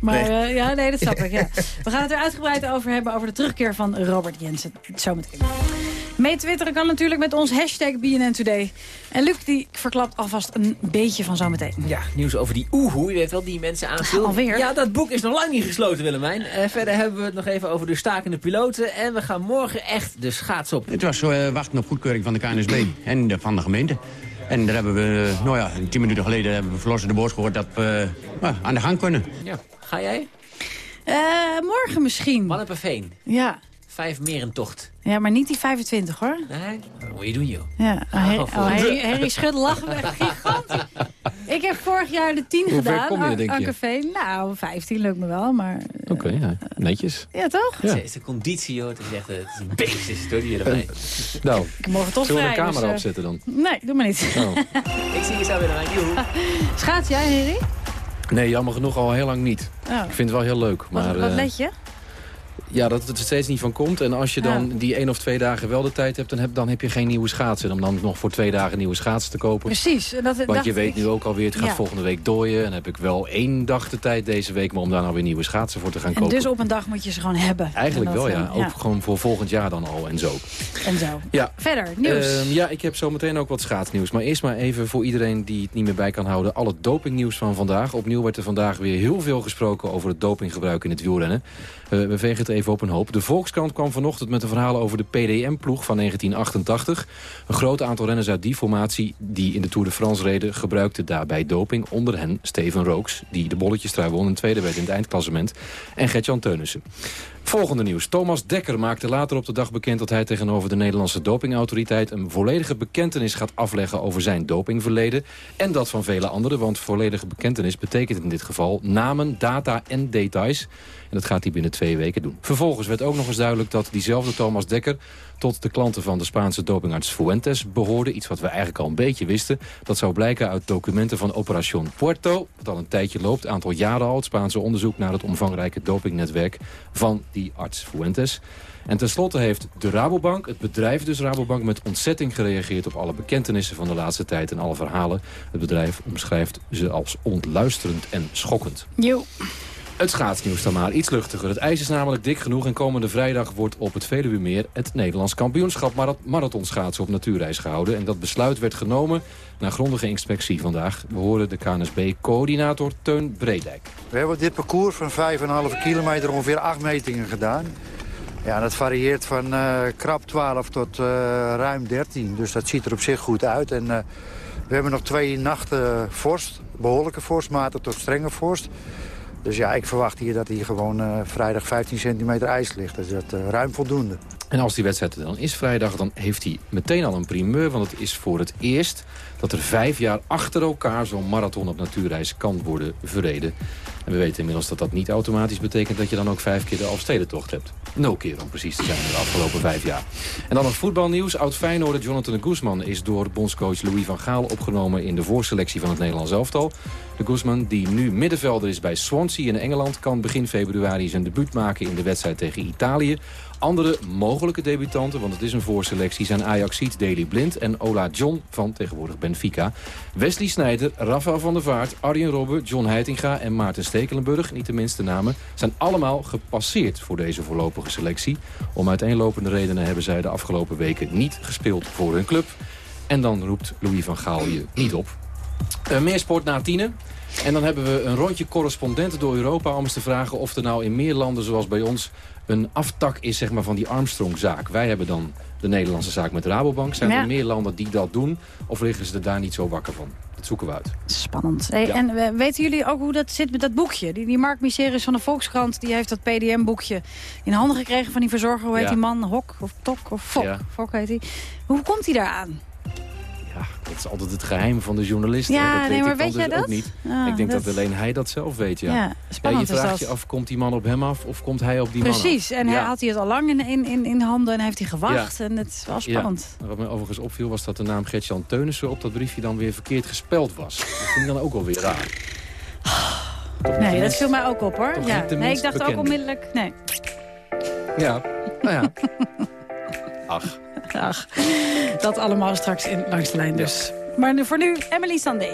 Maar nee. Uh, ja, nee, dat snap ik. Ja. We gaan het er uitgebreid over hebben, over de terugkeer van Robert Jensen. Zometeen. Mee twitteren kan natuurlijk met ons hashtag BNN Today. En Luc die verklapt alvast een beetje van zometeen. Ja, nieuws over die oehoe. Je weet wel, die mensen aanvullen. Alweer? Ja, dat boek is nog lang niet gesloten, Willemijn. Uh, verder hebben we het nog even over de stakende piloten. En we gaan morgen echt de schaats op. Het was uh, wachten op goedkeuring van de KNSB en de, van de gemeente. En daar hebben we, uh, nou ja, tien minuten geleden hebben we verlossen de boos gehoord dat we aan de gang kunnen. Ja, ga jij? morgen misschien. Mannenpeveen. Ja. Vijf merentocht. Ja, maar niet die 25 hoor. Nee, dat moet je doen joh. Ja, oh, oh, Harry, Harry Schud lachen gigantisch. Ik heb vorig jaar de 10 Hoe gedaan. kom je, denk je? café. Nou, 15 lukt me wel, maar... Oké, okay, ja, netjes. Ja, toch? Ja. Het is de conditie, joh. Het is echt het is een beest, hoor, die erbij. nou, ik morgen toch zullen we een camera dus, uh, opzetten dan? Nee, doe maar niet. Oh. ik zie je zo weer aan. Joehoe. Schaats jij, Harry? Nee, jammer genoeg al heel lang niet. Oh. Ik vind het wel heel leuk. Maar, wat, wat uh, let je? Ja, dat het er steeds niet van komt. En als je dan Ja. die één of twee dagen wel de tijd hebt... dan heb, dan heb je geen nieuwe schaatsen. Om dan nog voor twee dagen nieuwe schaatsen te kopen. Precies. Dat, Want je weet ik. nu ook alweer, het gaat Ja. volgende week dooien. En dan heb ik wel één dag de tijd deze week... maar om daar nou weer nieuwe schaatsen voor te gaan En kopen. dus op een dag moet je ze gewoon hebben. Eigenlijk wel, ja. eh, Ook gewoon voor volgend jaar dan al en zo. En zo. Ja. Verder, nieuws. Ehm, ja, ik heb zometeen ook wat schaatsnieuws. Maar eerst maar even voor iedereen die het niet meer bij kan houden... al het dopingnieuws van vandaag. Opnieuw werd er vandaag weer heel veel gesproken over het dopinggebruik in het wielrennen. Eh, we vegen het even op een hoop. De Volkskrant kwam vanochtend met een verhaal over de PDM-ploeg van 1988. Een groot aantal renners uit die formatie die in de Tour de France reden... gebruikten daarbij doping. Onder hen Steven Rooks, die de bolletjestrui won... en tweede werd in het eindklassement. En Gertjan Teunissen. Volgende nieuws. Thomas Dekker maakte later op de dag bekend dat hij tegenover de Nederlandse dopingautoriteit een volledige bekentenis gaat afleggen over zijn dopingverleden. En dat van vele anderen, want volledige bekentenis betekent in dit geval namen, data en details. En dat gaat hij binnen twee weken doen. Vervolgens werd ook nog eens duidelijk dat diezelfde Thomas Dekker tot de klanten van de Spaanse dopingarts Fuentes behoorde. Iets wat we eigenlijk al een beetje wisten. Dat zou blijken uit documenten van Operación Puerto. Dat al een tijdje loopt, aantal jaren al. Het Spaanse onderzoek naar het omvangrijke dopingnetwerk van die arts Fuentes. En tenslotte heeft de Rabobank, het bedrijf dus Rabobank... met ontzetting gereageerd op alle bekentenissen van de laatste tijd en alle verhalen. Het bedrijf omschrijft ze als ontluisterend en schokkend. Jo. Het schaatsnieuws dan maar, iets luchtiger. Het ijs is namelijk dik genoeg en komende vrijdag wordt op het Veluwemeer... het Nederlands kampioenschap marath marathonschaatsen op natuurreis gehouden. En dat besluit werd genomen na grondige inspectie vandaag. We horen de KNSB-coördinator Teun Breedijk. We hebben dit parcours van 5,5 kilometer ongeveer 8 metingen gedaan. Ja, dat varieert van eh, krap 12 tot eh, ruim 13. Dus dat ziet er op zich goed uit. En eh, we hebben nog twee nachten vorst. Behoorlijke vorstmaten tot strenge vorst. Dus ja, ik verwacht hier dat hier gewoon eh, vrijdag 15 centimeter ijs ligt. Dus dat eh, ruim voldoende. En als die wedstrijd er dan is vrijdag, dan heeft hij meteen al een primeur. Want het is voor het eerst dat er vijf jaar achter elkaar zo'n marathon op natuurreis kan worden verreden. En we weten inmiddels dat dat niet automatisch betekent dat je dan ook vijf keer de Elfstedentocht hebt. Nul keer om precies te zijn de afgelopen vijf jaar. En dan nog voetbalnieuws. Oud-Feyenoorder Jonathan Guzman is door bondscoach Louis van Gaal opgenomen in de voorselectie van het Nederlands elftal. De Guzman, die nu middenvelder is bij Swansea in Engeland, kan begin februari zijn debuut maken in de wedstrijd tegen Italië. Andere mogelijke debutanten, want het is een voorselectie... zijn Ajaxiet Daley Blind en Ola John van tegenwoordig Benfica. Wesley Sneijder, Rafael van der Vaart, Arjen Robben, John Heitinga en Maarten Stekelenburg... niet de minste namen, zijn allemaal gepasseerd voor deze voorlopige selectie. Om uiteenlopende redenen hebben zij de afgelopen weken niet gespeeld voor hun club. En dan roept Louis van Gaal je niet op. Uh, meer sport na tienen. En dan hebben we een rondje correspondenten door Europa... om eens te vragen of er nou in meer landen zoals bij ons... een aftak is zeg maar, van die Armstrong-zaak. Wij hebben dan de Nederlandse zaak met Rabobank. Zijn Ja. er meer landen die dat doen? Of liggen ze er daar niet zo wakker van? Dat zoeken we uit. Spannend. Hey, Ja. En weten jullie ook hoe dat zit met dat boekje? Die, die Mark Miseris van de Volkskrant die heeft dat PDM-boekje in handen gekregen van die verzorger. Hoe heet Ja. die man? Hok of Tok of Fok? Fok heet hij. Hoe komt hij daar aan? Dat is altijd het geheim van de journalist. Ja, dat nee, weet maar ik weet jij dus ook dat? niet. Ah, ik denk dat... dat- alleen hij dat zelf weet, ja. Ja, spannend je is vraagt dat. je af, komt die man op hem af of komt hij op die man af? Precies. En hij Ja. had hij het al lang in, in, in, in handen en heeft hij gewacht. Ja. En het is wel spannend. Ja. Wat mij overigens opviel was dat de naam Gertjan Teunissen op dat briefje dan weer verkeerd gespeld was. Dat vind ik dan ook wel weer raar. Nee, dat viel mij ook op hoor. Ja. Nee, ik dacht ook onmiddellijk... Nee. Ja, nou ja. Ach. Ach, dat allemaal straks in langs de lijn dus. Maar voor nu, Emily Sandé.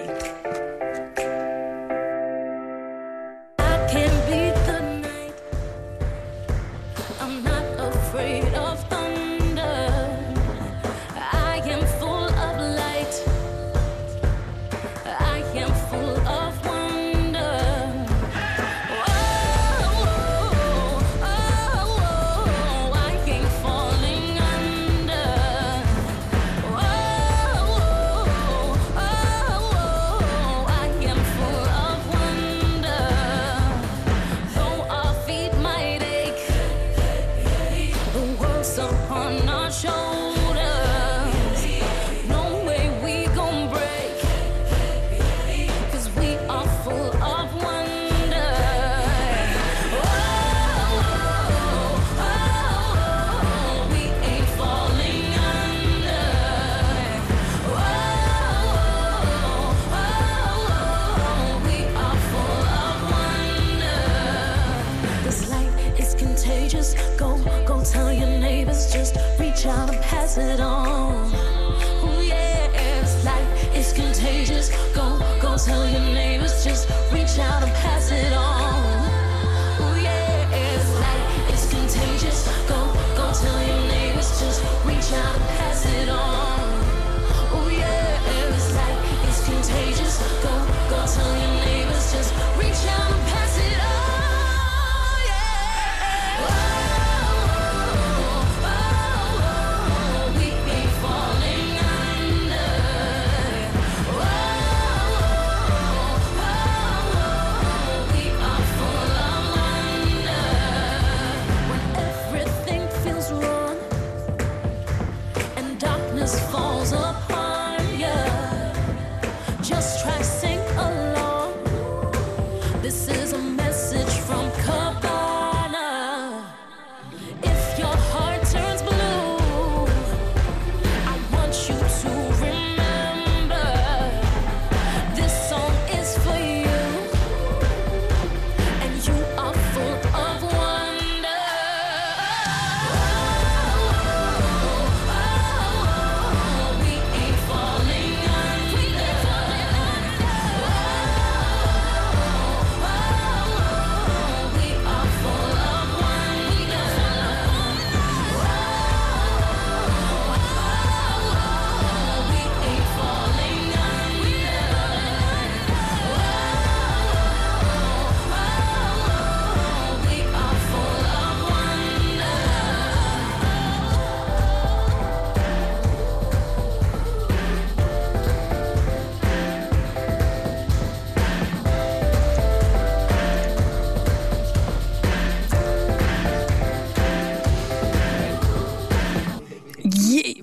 Pass it on. Oh yes, life is contagious. Go, go tell your neighbors. Just reach out and pass it on.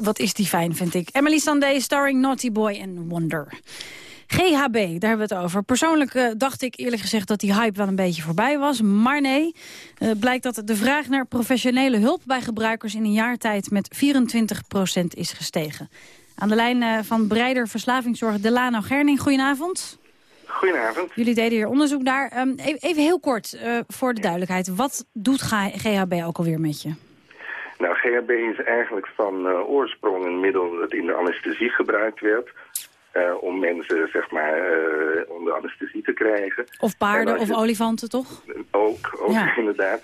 Wat is die fijn, vind ik. Emily Sandé, starring Naughty Boy and Wonder. GHB, daar hebben we het over. Persoonlijk eh, dacht ik eerlijk gezegd dat die hype wel een beetje voorbij was. Maar nee, eh, blijkt dat de vraag naar professionele hulp bij gebruikers... in een jaar tijd met 24% is gestegen. Aan de lijn eh, van Breider Verslavingszorg Delano Gerning. Goedenavond. Goedenavond. Jullie deden hier onderzoek naar. Ehm, e- even heel kort voor de duidelijkheid. Wat doet GHB ook alweer met je? Nou, GHB is eigenlijk van eh, oorsprong een middel dat in de anesthesie gebruikt werd. eh, om mensen, zeg maar, eh, onder anesthesie te krijgen. Of En paarden of olifanten, toch? Ook, ook Ja. inderdaad.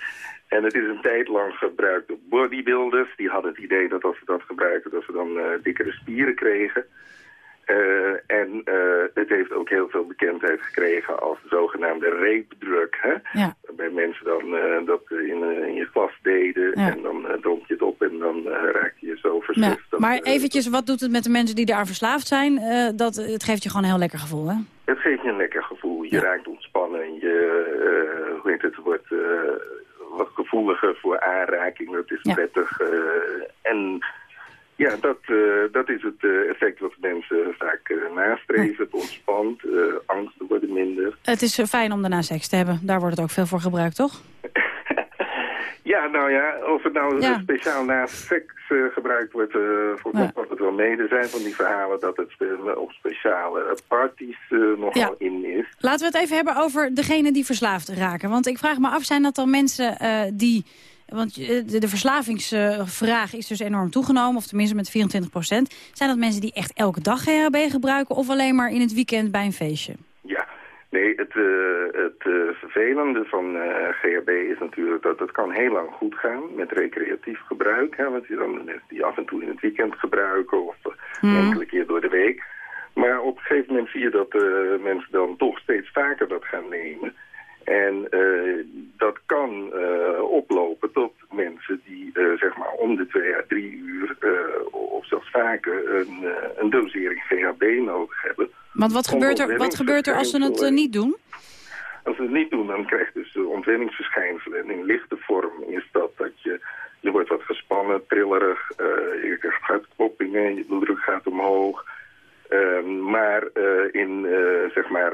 En het is een tijd lang gebruikt door bodybuilders. Die hadden het idee dat als ze dat gebruikten, dat ze dan dikkere spieren kregen. Eh, en eh, het heeft ook heel veel bekendheid gekregen als de zogenaamde reepdruk. Hè? Ja. Waarbij mensen dan eh, dat in, in je glas deden Ja. en dan dronk je het op en dan raakte je zo Ja, versuft. dat, maar eventjes, wat doet het met de mensen die daar verslaafd zijn? Dat, het geeft je gewoon een heel lekker gevoel, hè? Het geeft je een lekker gevoel. Je raakt ontspannen. Je, hoe heet het, wordt wat gevoeliger voor aanraking. Dat is prettig. en ja, dat, eh, dat is het eh, effect wat mensen vaak eh, nastreven. Het ontspant. angsten worden minder. Het is fijn om daarna seks te hebben. Daar wordt het ook veel voor gebruikt, toch? Ja, nou ja, of het nou Ja. speciaal naast seks gebruikt wordt, voor Ja. wat het wel mee. Er zijn van die verhalen dat het op speciale parties nogal Ja. in is. Laten we het even hebben over degene die verslaafd raken. Want ik vraag me af, zijn dat dan mensen die... Want eh, de, de verslavingsvraag is dus enorm toegenomen, of tenminste met 24% Zijn dat mensen die echt elke dag GHB gebruiken... of alleen maar in het weekend bij een feestje? Ja, nee, het, eh, het eh, vervelende van GHB is natuurlijk dat het kan heel lang goed gaan met recreatief gebruik. Hè, want je dan mensen die af en toe in het weekend gebruiken of Hmm. enkele keer door de week. Maar op een gegeven moment zie je dat mensen dan toch steeds vaker dat gaan nemen. En eh, dat kan eh, oplopen tot mensen die eh, zeg maar om de twee à drie uur of zelfs vaker een, een dosering GHB nodig hebben. Want wat gebeurt er, wat gebeurt er als ze het niet doen? Als ze het niet doen, dan krijg je dus ontwenningsverschijnselen. En in lichte vorm is dat dat je, je wordt wat gespannen, trillerig, je krijgt hartkloppingen, je bloeddruk gaat omhoog. Ehm, maar in, zeg maar,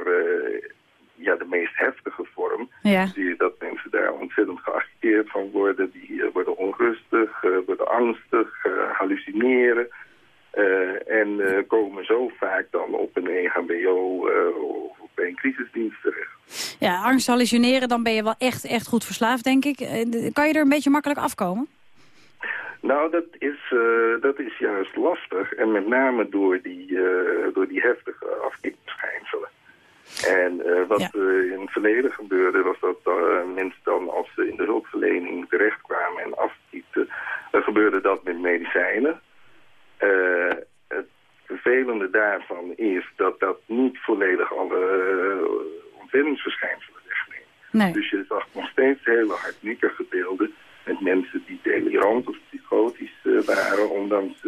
ja, de meest heftige vorm Ja. zie je dat mensen daar ontzettend geagiteerd van worden. Die eh, worden onrustig, eh, worden angstig, eh, hallucineren. en komen zo vaak dan op een E EHBO eh, of bij een crisisdienst terecht. Ja, angst hallucineren, dan ben je wel echt, echt goed verslaafd, denk ik. Kan je er een beetje makkelijk afkomen? Nou, dat is, dat is juist lastig. En met name door die, door die heftige afkikverschijnselen. En eh, wat in het verleden gebeurde, was dat eh, mensen dan als ze in de hulpverlening terechtkwamen en afkiekten, dan gebeurde dat met medicijnen. Eh, het vervelende daarvan is dat dat niet volledig alle ontwenningsverschijnselen wegneemt. Nee. Dus je zag nog steeds hele hardnekkige beelden met mensen die delirant of psychotisch waren, ondanks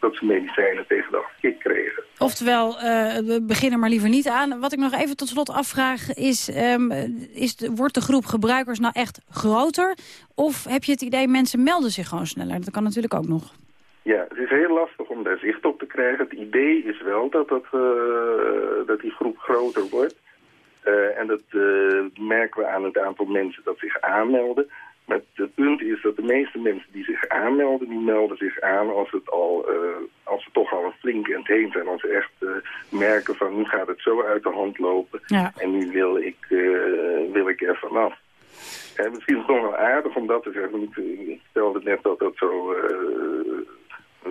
dat ze medicijnen tegen de afkik kregen. Oftewel, eh, we beginnen maar liever niet aan. Wat ik nog even tot slot afvraag is, ehm, is de, wordt de groep gebruikers nou echt groter? Of heb je het idee, mensen melden zich gewoon sneller? Dat kan natuurlijk ook nog. Ja, het is heel lastig om daar zicht op te krijgen. Het idee is wel dat, dat, eh, dat die groep groter wordt. Eh, en dat merken we aan het aantal mensen dat zich aanmelden. Maar het punt is dat de meeste mensen die zich aanmelden, die melden zich aan als, het al, eh, als ze toch al een flink eind heen zijn. Als ze echt eh, merken van nu gaat het zo uit de hand lopen Ja. en nu wil ik, eh, wil ik er vanaf. En misschien is het nog wel aardig om dat te zeggen. Ik, ik stelde net dat dat zo,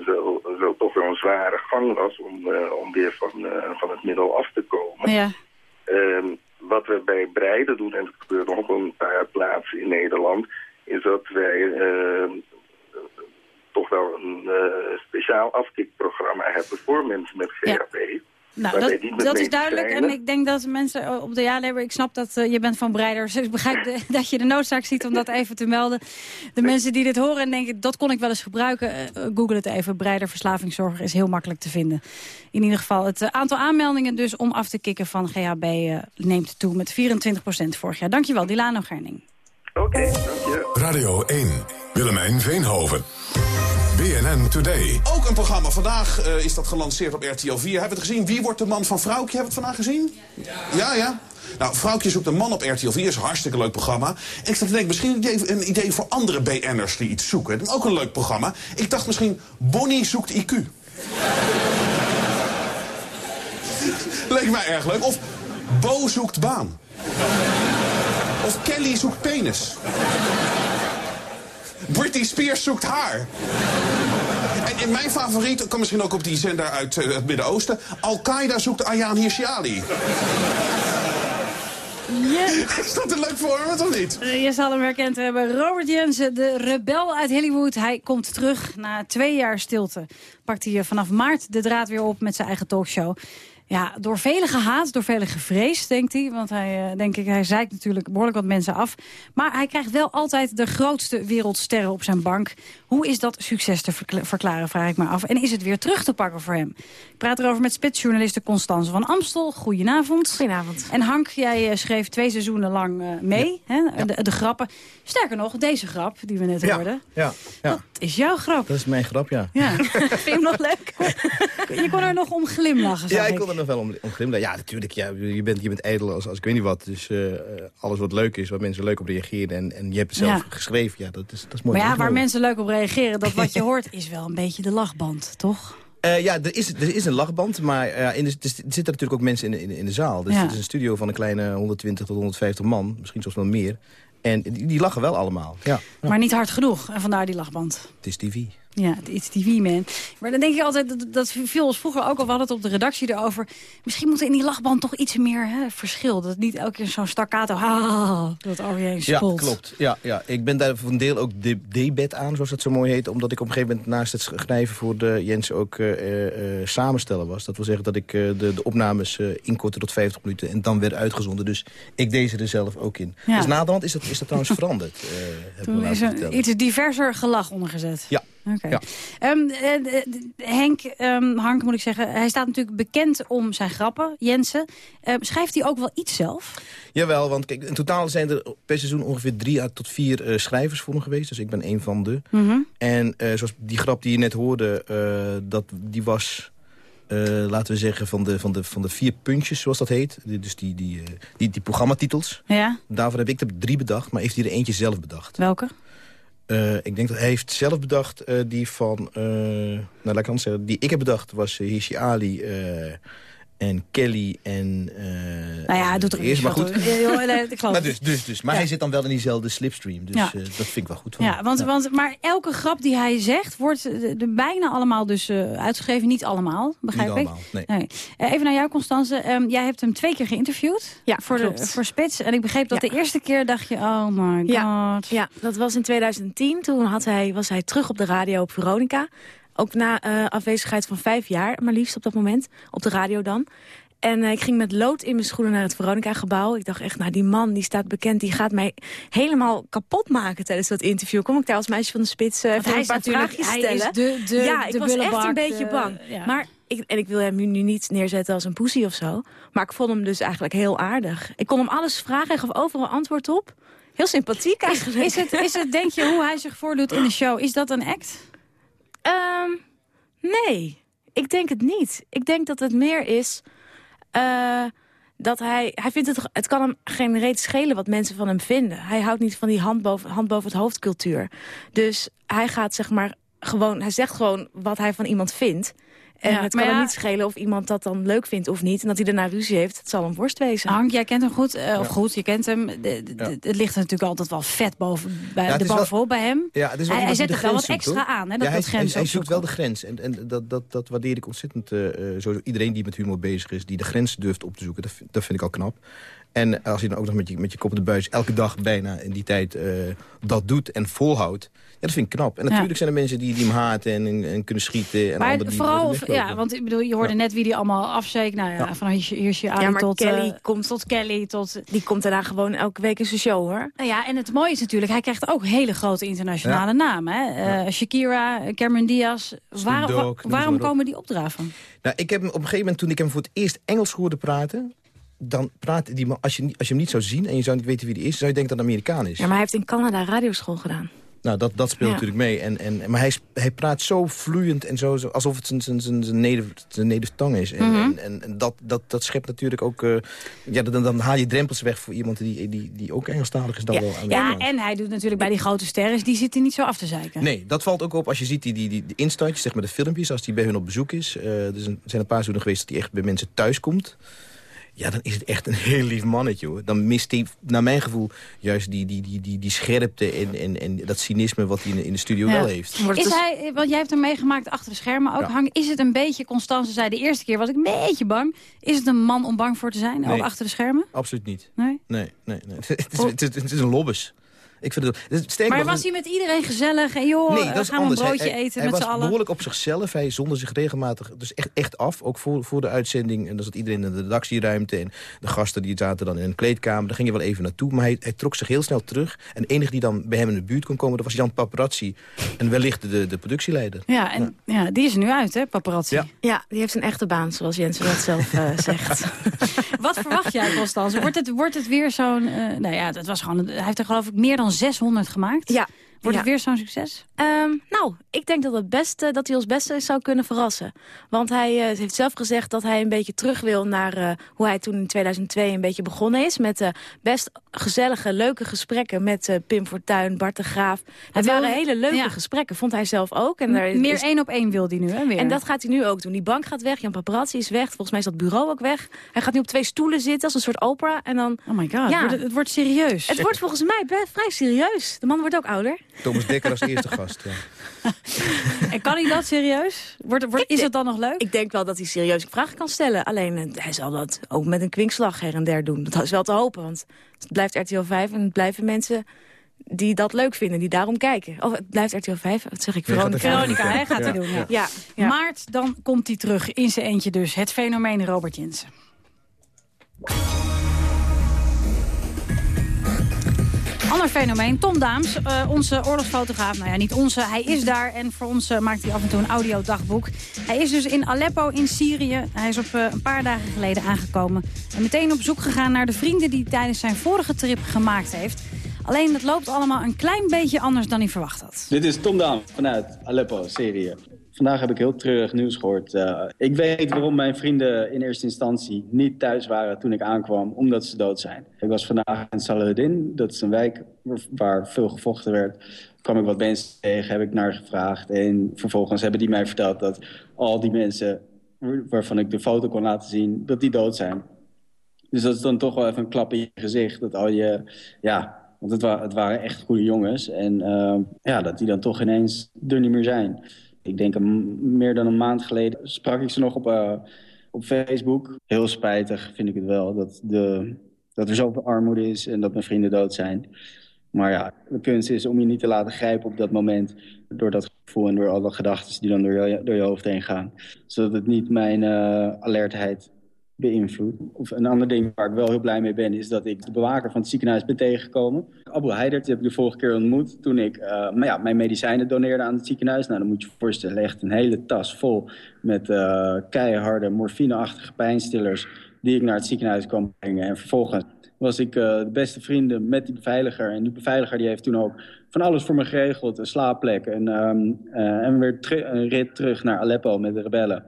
zo, zo toch wel een zware gang was om, om weer van, van het middel af te komen. Ja. Ehm, wat we bij Breiden doen, en dat gebeurt nog op een paar plaatsen in Nederland, is dat wij ehm, toch wel een eh, speciaal afkikprogramma hebben voor mensen met GHB. Nou, dat, dat is duidelijk. En ik denk dat mensen eh, op de ja-lever... Ik snap dat eh, je bent van Breiders. Dus ik begrijp de- dat je de noodzaak ziet om dat even te melden. De mensen die dit horen en denken, dat kon ik wel eens gebruiken. Google het even. Breider verslavingszorger is heel makkelijk te vinden. In ieder geval, het aantal aanmeldingen dus om af te kicken van GHB... neemt toe met 24% vorig jaar. Dankjewel, Dilano Gerning. Oké, dank je. Radio 1, Willemijn Veenhoven. BNN Today. Ook een programma. Vandaag eh, is dat gelanceerd op RTL 4. Hebben we het gezien? Wie wordt de man van Vrouwtje? Hebben we het vandaag gezien? Ja, ja. Nou, Vrouwtje zoekt een man op RTL 4. is een hartstikke leuk programma. En ik zat te denken, misschien een idee, een idee voor andere BN'ers die iets zoeken. Ook een leuk programma. Ik dacht misschien, Bonnie zoekt IQ. Leek mij erg leuk. Of Bo zoekt baan. Of Kelly zoekt penis. Britney Spears zoekt haar. En in mijn favoriet, kan misschien ook op die zender uit eh, het Midden-Oosten... Al-Qaeda zoekt Ayaan Hirsi Is dat een leuk voorbeeld of niet? Eh, Je zal hem herkend hebben. Robert Jensen, de rebel uit Hollywood. Hij komt terug na twee jaar stilte. Pakt hij eh, vanaf maart de draad weer op met zijn eigen talkshow. Ja, door velen gehaat, door velen gevreesd, denkt hij. Want hij, eh, denk ik, hij zeikt natuurlijk behoorlijk wat mensen af. Maar hij krijgt wel altijd de grootste wereldsterren op zijn bank. Hoe is dat succes te verkla- verklaren, vraag ik me af. En is het weer terug te pakken voor hem? Ik praat erover met spitsjournaliste Constance van Amstel. Goedenavond. Goedenavond. En Hank, jij eh, schreef twee seizoenen lang eh, mee, hè? De, de grappen. Sterker nog, deze grap die we net hoorden, Ja, ja. dat is jouw grap. Dat is mijn grap, ja. Ja. Vind je hem nog leuk? je kon er nog om glimlachen, Ja, ik ik. kon er nog wel om, om glimlachen. Ja, natuurlijk. Ja, je, bent, je bent ijdel als, als ik weet niet wat. Dus eh, eh, alles wat leuk is, waar mensen leuk op reageren... en, en je hebt het zelf Ja. geschreven, ja, dat is, dat is mooi. Maar ja, waar mensen leuk op reageren, dat wat je hoort is wel een beetje de lachband, toch? Eh, ja, er is, er is een lachband, maar eh, in de, er zitten natuurlijk ook mensen in de, in, de- in de zaal. Dus Ja. het is een studio van een kleine 120 tot 150 man, misschien soms wel meer. En die, die lachen wel allemaal. Ja, Maar niet hard genoeg, en vandaar die lachband. het is TV. Ja, it's TV, man. Maar dan denk ik altijd, dat, dat viel ons vroeger ook al, we hadden het op de redactie erover. Misschien moet er in die lachband toch iets meer hè, verschil. Dat niet elke keer zo'n staccato, ha, dat over je heen Ja, klopt. Ja, ja. Ik ben daar voor een deel ook de debet aan, zoals dat zo mooi heet. Omdat ik op een gegeven moment naast het schrijven voor de Jens ook eh, eh, eh, samenstellen was. Dat wil zeggen dat ik de, de opnames inkortte tot 50 minuten en dan werd uitgezonden. Dus ik deed ze er zelf ook in. Ja. Dus naderhand is dat, is dat trouwens veranderd. Toen is er iets diverser gelach ondergezet. Ja. Oké. Ja. Ehm, eh, d- Henk, ehm, Hank moet ik zeggen, hij staat natuurlijk bekend om zijn grappen, Jensen. Ehm, schrijft hij ook wel iets zelf? Jawel, want kijk, in totaal zijn er per seizoen ongeveer drie à tot vier eh, schrijvers voor hem geweest. Dus ik ben een van de. Mhm. En eh, zoals die grap die je net hoorde, eh, dat, die was... eh, laten we zeggen, van de, van, de, van de vier puntjes, zoals dat heet. Dus die, die, eh, die, die programmatitels. Ja. Daarvan heb ik er drie bedacht, maar heeft hij er eentje zelf bedacht. Welke? Eh, ik denk dat hij heeft zelf bedacht eh, die van... eh, nou, laat ik anders zeggen. Die ik heb bedacht was Hishi Ali. En Kelly en... eh, Nou ja, hij doet er eerst, maar goed. toe. Ja, joh, nee, ik geloof maar dus, dus, dus. Maar Ja. hij zit dan wel in diezelfde slipstream. Dus Ja. eh, dat vind ik wel goed van Ja, want, want, maar elke grap die hij zegt, wordt de, de bijna allemaal dus eh, uitgeschreven. Niet allemaal, begrijp Niet ik. allemaal, nee. Eh, even naar jou, Constance. Ehm, jij hebt hem twee keer geïnterviewd Ja, voor, de, voor Spits. En ik begreep dat Ja. de eerste keer dacht je, oh my god. Ja, ja, dat was in 2010. Toen had hij, was hij terug op de radio op Veronica. Ook na eh, afwezigheid van vijf jaar, maar liefst op dat moment. Op de radio dan. En eh, ik ging met lood in mijn schoenen naar het Veronica-gebouw. Ik dacht echt, nou die man die staat bekend, die gaat mij helemaal kapot maken tijdens dat interview. Kom ik daar als meisje van de spits even hij een is paar natuurlijk- vraagjes hij stellen. is de- de- ja, ik was echt een beetje bang. ja. Maar ik, en ik wil hem nu niet neerzetten als een poesie of zo. Maar ik vond hem dus eigenlijk heel aardig. Ik kon hem alles vragen, hij gaf overal antwoord op. Heel sympathiek eigenlijk. Is het, is het, denk je, hoe hij zich voordoet in de show, is dat een act? Ehm, nee, ik denk het niet. Ik denk dat het meer is eh, dat hij... Hij vindt het... Het kan hem geen reet schelen wat mensen van hem vinden. Hij houdt niet van die hand boven, hand boven het hoofd cultuur. Dus hij gaat zeg maar gewoon... Hij zegt gewoon wat hij van iemand vindt. En Ja, het kan hem ja- niet schelen of iemand dat dan leuk vindt of niet. En dat hij daarna ruzie heeft, het zal een worst wezen. Hank, jij kent hem goed. eh, Of goed, je kent hem. De- de- de- Ja. Het ligt er natuurlijk altijd wel vet boven, bij, de bovenop bij hem. Ja, het is wel hij, zet er wel wat extra hoor. aan, hè, Ja, dat, hij, dat grens hij, hij zoekt wel de grens. En, en dat, dat, dat waardeer ik ontzettend. eh, eh, sowieso iedereen die met humor bezig is, die de grens durft op te zoeken. Dat, vind- dat vind ik al knap. En als je dan ook nog met je, met je kop op de buis elke dag bijna in die tijd eh, dat doet en volhoudt. Ja, dat vind ik knap. En Ja. natuurlijk zijn er mensen die, die hem haten en, en kunnen schieten. En Maar die vooral, ja, want ik bedoel, je hoorde net wie die allemaal afzeek. Nou ja, van hier, hier is je Ja, maar tot, Kelly eh, komt tot Kelly. Tot... Die komt daarna gewoon elke week in zijn show, hoor. Nou ja, en het mooie is natuurlijk, hij krijgt ook hele grote internationale Ja. namen. Hè? Eh, Shakira, Cameron Diaz. Waar, waarom komen die opdraven? Nou, ik heb hem op een gegeven moment, toen ik hem voor het eerst Engels hoorde praten... dan praat die man, als je, niet- als je hem niet zou zien en je zou niet weten wie die is... zou je denken dat het een Amerikaan is. Ja, maar hij heeft in Canada radioschool gedaan. Nou, dat, dat speelt Ja. natuurlijk mee. En, en, maar hij, hij praat zo vloeiend en zo, alsof het zijn, zijn, zijn, zijn, native, zijn native tong is. En, Mhm. en, en, en dat, dat, dat schept natuurlijk ook... eh, ja, dan, dan haal je drempels weg voor iemand die, die, die ook Engelstalig is dan wel. aan de Ja, en hij doet natuurlijk bij die grote sterren, die zitten niet zo af te zeiken. Nee, dat valt ook op als je ziet die, die, die, die instantjes, zeg maar de filmpjes, als die bij hun op bezoek is. Eh, er zijn- een paar seizoenen geweest dat hij echt bij mensen thuis komt. Ja, dan is het echt een heel lief mannetje, hoor. Dan mist hij, naar mijn gevoel, juist die, die, die, die, die scherpte en, en, en dat cynisme wat hij in de, in de studio Ja. wel heeft. Is hij, want jij hebt hem meegemaakt achter de schermen ook. Ja. Hang, is het een beetje, Constance zei de eerste keer, was ik een beetje bang. Is het een man om bang voor te zijn, Nee. ook achter de schermen? Absoluut niet. Nee? Nee, nee, nee. Het, is, het, is, het is een lobbes. Ik vind het, het sterker maar nog, was hij met iedereen gezellig en joh, Nee, dat is gaan we anders. een broodje hij, hij- eten hij met was z'n allen? behoorlijk op zichzelf. Hij zonder zich regelmatig dus echt, echt af. Ook voor, voor de uitzending. En dan zat iedereen in de redactieruimte. En de gasten die zaten dan in een kleedkamer. Daar ging je wel even naartoe. Maar hij, hij trok zich heel snel terug. En de enige die dan bij hem in de buurt kon komen... dat was Jan Paparazzi. En wellicht de, de productieleider. Ja, en ja. die is er nu uit, hè, paparazzi. Ja. Ja, die heeft een echte baan, zoals Jensen dat zelf eh, zegt. Wat verwacht jij, Constance? Wordt het, wordt het weer zo'n... eh, nou ja, dat was gewoon, hij heeft er geloof ik meer dan 600 gemaakt. Ja. Wordt Ja. het weer zo'n succes? Ehm, nou, ik denk dat, het beste, dat hij ons beste zou kunnen verrassen. Want hij eh, heeft zelf gezegd dat hij een beetje terug wil naar eh, hoe hij toen in 2002 een beetje begonnen is. Met eh, best gezellige, leuke gesprekken met Pim Fortuyn, Bart de Graaf. Het wil- waren hele leuke ja. gesprekken, vond hij zelf ook. En daar meer is- één op één wil hij nu, hè? Weer. En dat gaat hij nu ook doen. Die bank gaat weg, Jan Paparazzi is weg. Volgens mij is dat bureau ook weg. Hij gaat nu op twee stoelen zitten als een soort opera. En dan, oh my god, wordt het, het wordt serieus. Het wordt volgens mij vrij serieus. De man wordt ook ouder. Thomas Dekker als eerste gast. Ja. En kan hij dat serieus? Wordt, wordt, is het dan nog leuk? Ik denk wel dat hij serieuze vragen kan stellen. Alleen eh, hij zal dat ook met een kwinkslag her en der doen. Dat is wel te hopen, want het blijft RTL 5 en het blijven mensen die dat leuk vinden, die daarom kijken. Of het blijft RTL 5, wat zeg ik, Nee, gaat Veronica. het Veronica, hè, gaat hij doen. Ja. Ja, ja. Maart, dan komt hij terug in zijn eentje dus. Het fenomeen Robert Jensen. Ander fenomeen, Tom Daams, eh, onze oorlogsfotograaf. Nou ja, niet onze, hij is daar en voor ons eh, maakt hij af en toe een audiodagboek. Hij is dus in Aleppo in Syrië. Hij is op eh, een paar dagen geleden aangekomen. En meteen op zoek gegaan naar de vrienden die hij tijdens zijn vorige trip gemaakt heeft. Alleen het loopt allemaal een klein beetje anders dan hij verwacht had. Dit is Tom Daan vanuit Aleppo, Syrië. Vandaag heb ik heel treurig nieuws gehoord. Eh, ik weet waarom mijn vrienden in eerste instantie niet thuis waren toen ik aankwam, omdat ze dood zijn. Ik was vandaag in Saladin, dat is een wijk waar- veel gevochten werd. kwam ik wat mensen tegen, heb ik naar gevraagd. En vervolgens hebben die mij verteld dat al die mensen waarvan ik de foto kon laten zien, dat die dood zijn. Dus dat is dan toch wel even een klap in je gezicht. Dat al je, ja, want het, het waren echt goede jongens. En uh, ja, dat die dan toch ineens er niet meer zijn. Ik denk meer dan een maand geleden sprak ik ze nog op, uh, op Facebook. Heel spijtig vind ik het wel dat, de, dat er zoveel armoede is en dat mijn vrienden dood zijn. Maar ja, de kunst is om je niet te laten grijpen op dat moment... door dat gevoel en door alle gedachten die dan door je, door je hoofd heen gaan. Zodat het niet mijn uh, alertheid beïnvloedt. Of een ander ding waar ik wel heel blij mee ben... is dat ik de bewaker van het ziekenhuis ben tegengekomen. Abu Haidert die heb ik de vorige keer ontmoet... toen ik uh, maar ja, mijn medicijnen doneerde aan het ziekenhuis. Nou, dan moet je je voorstellen, echt een hele tas vol... met uh, keiharde morfineachtige pijnstillers... die ik naar het ziekenhuis kwam brengen. En vervolgens was ik uh, de beste vrienden met die beveiliger. En die beveiliger die heeft toen ook van alles voor me geregeld. Een slaapplek en, uh, en weer een rit terug naar Aleppo met de rebellen.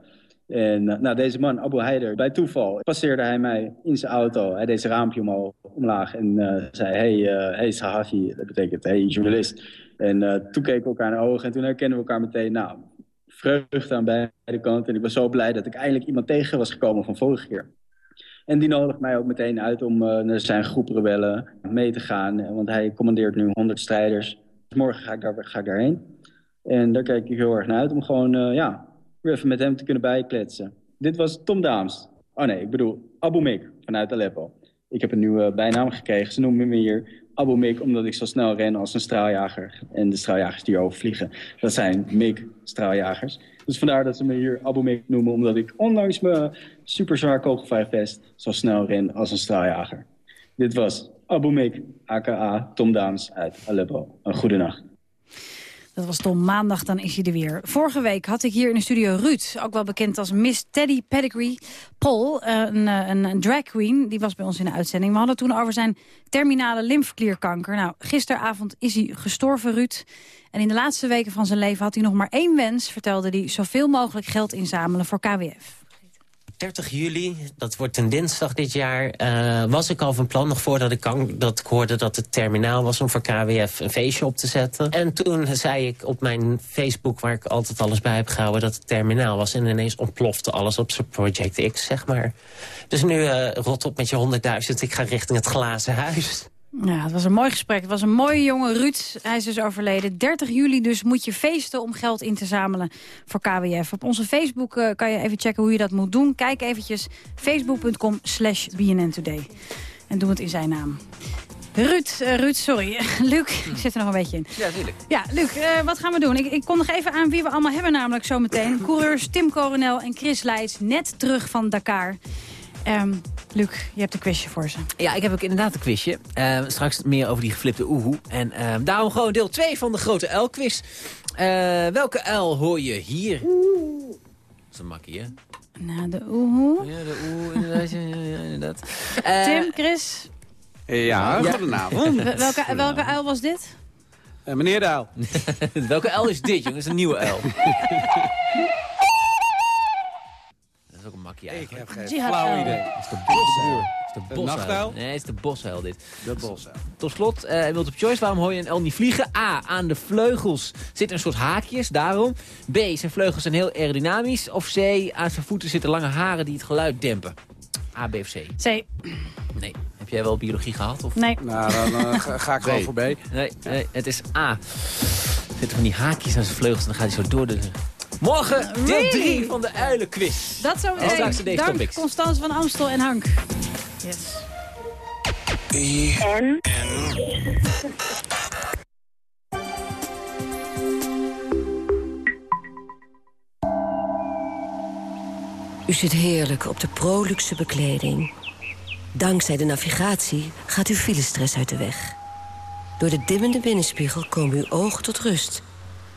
En uh, nou, deze man, Abu Haider, bij toeval passeerde hij mij in zijn auto. Hij deed zijn raampje omhoog, omlaag en zei, hey, hey Sahafi, dat betekent hey journalist. En toen keken we elkaar in de ogen en toen herkenden we elkaar meteen. Nou, vreugde aan beide kanten. En ik was zo blij dat ik eindelijk iemand tegen was gekomen van vorige keer. En die nodigt mij ook meteen uit om uh, naar zijn groep rebellen mee te gaan. Want hij commandeert nu 100 strijders. Dus morgen ga ik, daar, daarheen. En daar kijk ik heel erg naar uit om gewoon uh, ja, even met hem te kunnen bijkletsen. Dit was Tom Daams. Oh nee, ik bedoel Abu Mik vanuit Aleppo. Ik heb een nieuwe bijnaam gekregen. Ze noemen me hier Abu Mik omdat ik zo snel ren als een straaljager. En de straaljagers die overvliegen, dat zijn Mik straaljagers. Dus vandaar dat ze me hier Abu Mik noemen, omdat ik ondanks mijn super zwaar kogelvrij vest zo snel ren als een straaljager. Dit was Abu Mik, aka Tom Daams uit Aleppo. Een goede nacht. Dat was Tom. Maandag dan is hij er weer. Vorige week had ik hier in de studio Ruud, ook wel bekend als Miss Teddy Pedigree. Paul, een, een, een drag queen, die was bij ons in de uitzending. We hadden toen over zijn terminale lymfeklierkanker. Nou, gisteravond is hij gestorven, Ruud. En in de laatste weken van zijn leven had hij nog maar één wens, vertelde hij, zoveel mogelijk geld inzamelen voor KWF. 30 juli, dat wordt een dinsdag dit jaar, uh, was ik al van plan... nog voordat ik, kan, dat ik hoorde dat het terminaal was om voor KWF een feestje op te zetten. En toen zei ik op mijn Facebook, waar ik altijd alles bij heb gehouden... dat het terminaal was en ineens ontplofte alles op zijn Project X, zeg maar. Dus nu uh, rot op met je 100.000, ik ga richting het glazen huis. Ja, het was een mooi gesprek. Het was een mooie jonge Ruud. Hij is dus overleden. 30 juli dus moet je feesten om geld in te zamelen voor KWF. Op onze Facebook uh, kan je even checken hoe je dat moet doen. Kijk eventjes facebook.com slash Today. En doe het in zijn naam. Ruud, uh, Ruud, sorry. Luc, ik zit er nog een beetje in. Ja, tuurlijk. Ja, Luc, uh, wat gaan we doen? Ik, ik kom nog even aan wie we allemaal hebben namelijk zometeen. Coureurs Tim Coronel en Chris Leijs, net terug van Dakar. Um, Luc, je hebt een quizje voor ze. Ja, ik heb ook inderdaad een quizje. Uh, straks meer over die geflipte oehoe. En uh, daarom gewoon deel 2 van de grote L-quiz. Uh, welke L hoor je hier? Oeh. Dat is een makkie, hè? Nou, de oehoe. Ja, de oehoe, inderdaad. ja, ja, inderdaad. Tim, Chris? Ja, ja. goedenavond. welke, welke uil was dit? meneer de uil. welke L is dit, jongens? Een nieuwe uil. makkie eigenlijk. Ik heb geen flauw idee. Het is de bosuil. Het is de bosuil? Nee, het is de bosuil dit. De bosuil. Tot slot, uh, multiple choice. Waarom hoor je een L niet vliegen? A. Aan de vleugels zitten een soort haakjes, daarom. B. Zijn vleugels zijn heel aerodynamisch. Of C. Aan zijn voeten zitten lange haren die het geluid dempen. A, B of C? C. Nee. Heb jij wel biologie gehad? Of? Nee. Nou, dan uh, ga, ga ik gewoon voor B. Nee, nee, het is A. Er zitten van die haakjes aan zijn vleugels en dan gaat hij zo door de... Morgen deel 3 van de uilenquiz. Dat zo meteen. Straks de Dank topics. Constance van Amstel en Hank. Yes. En? U zit heerlijk op de Proluxe bekleding. Dankzij de navigatie gaat uw filestress uit de weg. Door de dimmende binnenspiegel komen uw ogen tot rust...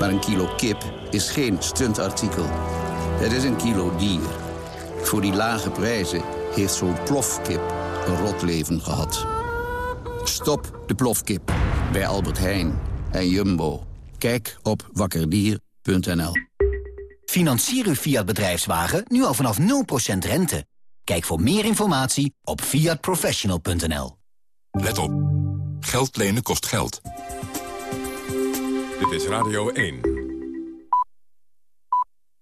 Maar een kilo kip is geen stuntartikel. Het is een kilo dier. Voor die lage prijzen heeft zo'n plofkip een rot leven gehad. Stop de plofkip bij Albert Heijn en Jumbo. Kijk op wakkerdier.nl. Financier uw Fiat bedrijfswagen nu al vanaf 0% rente. Kijk voor meer informatie op fiatprofessional.nl. Let op. Geld lenen kost geld. Dit is Radio 1.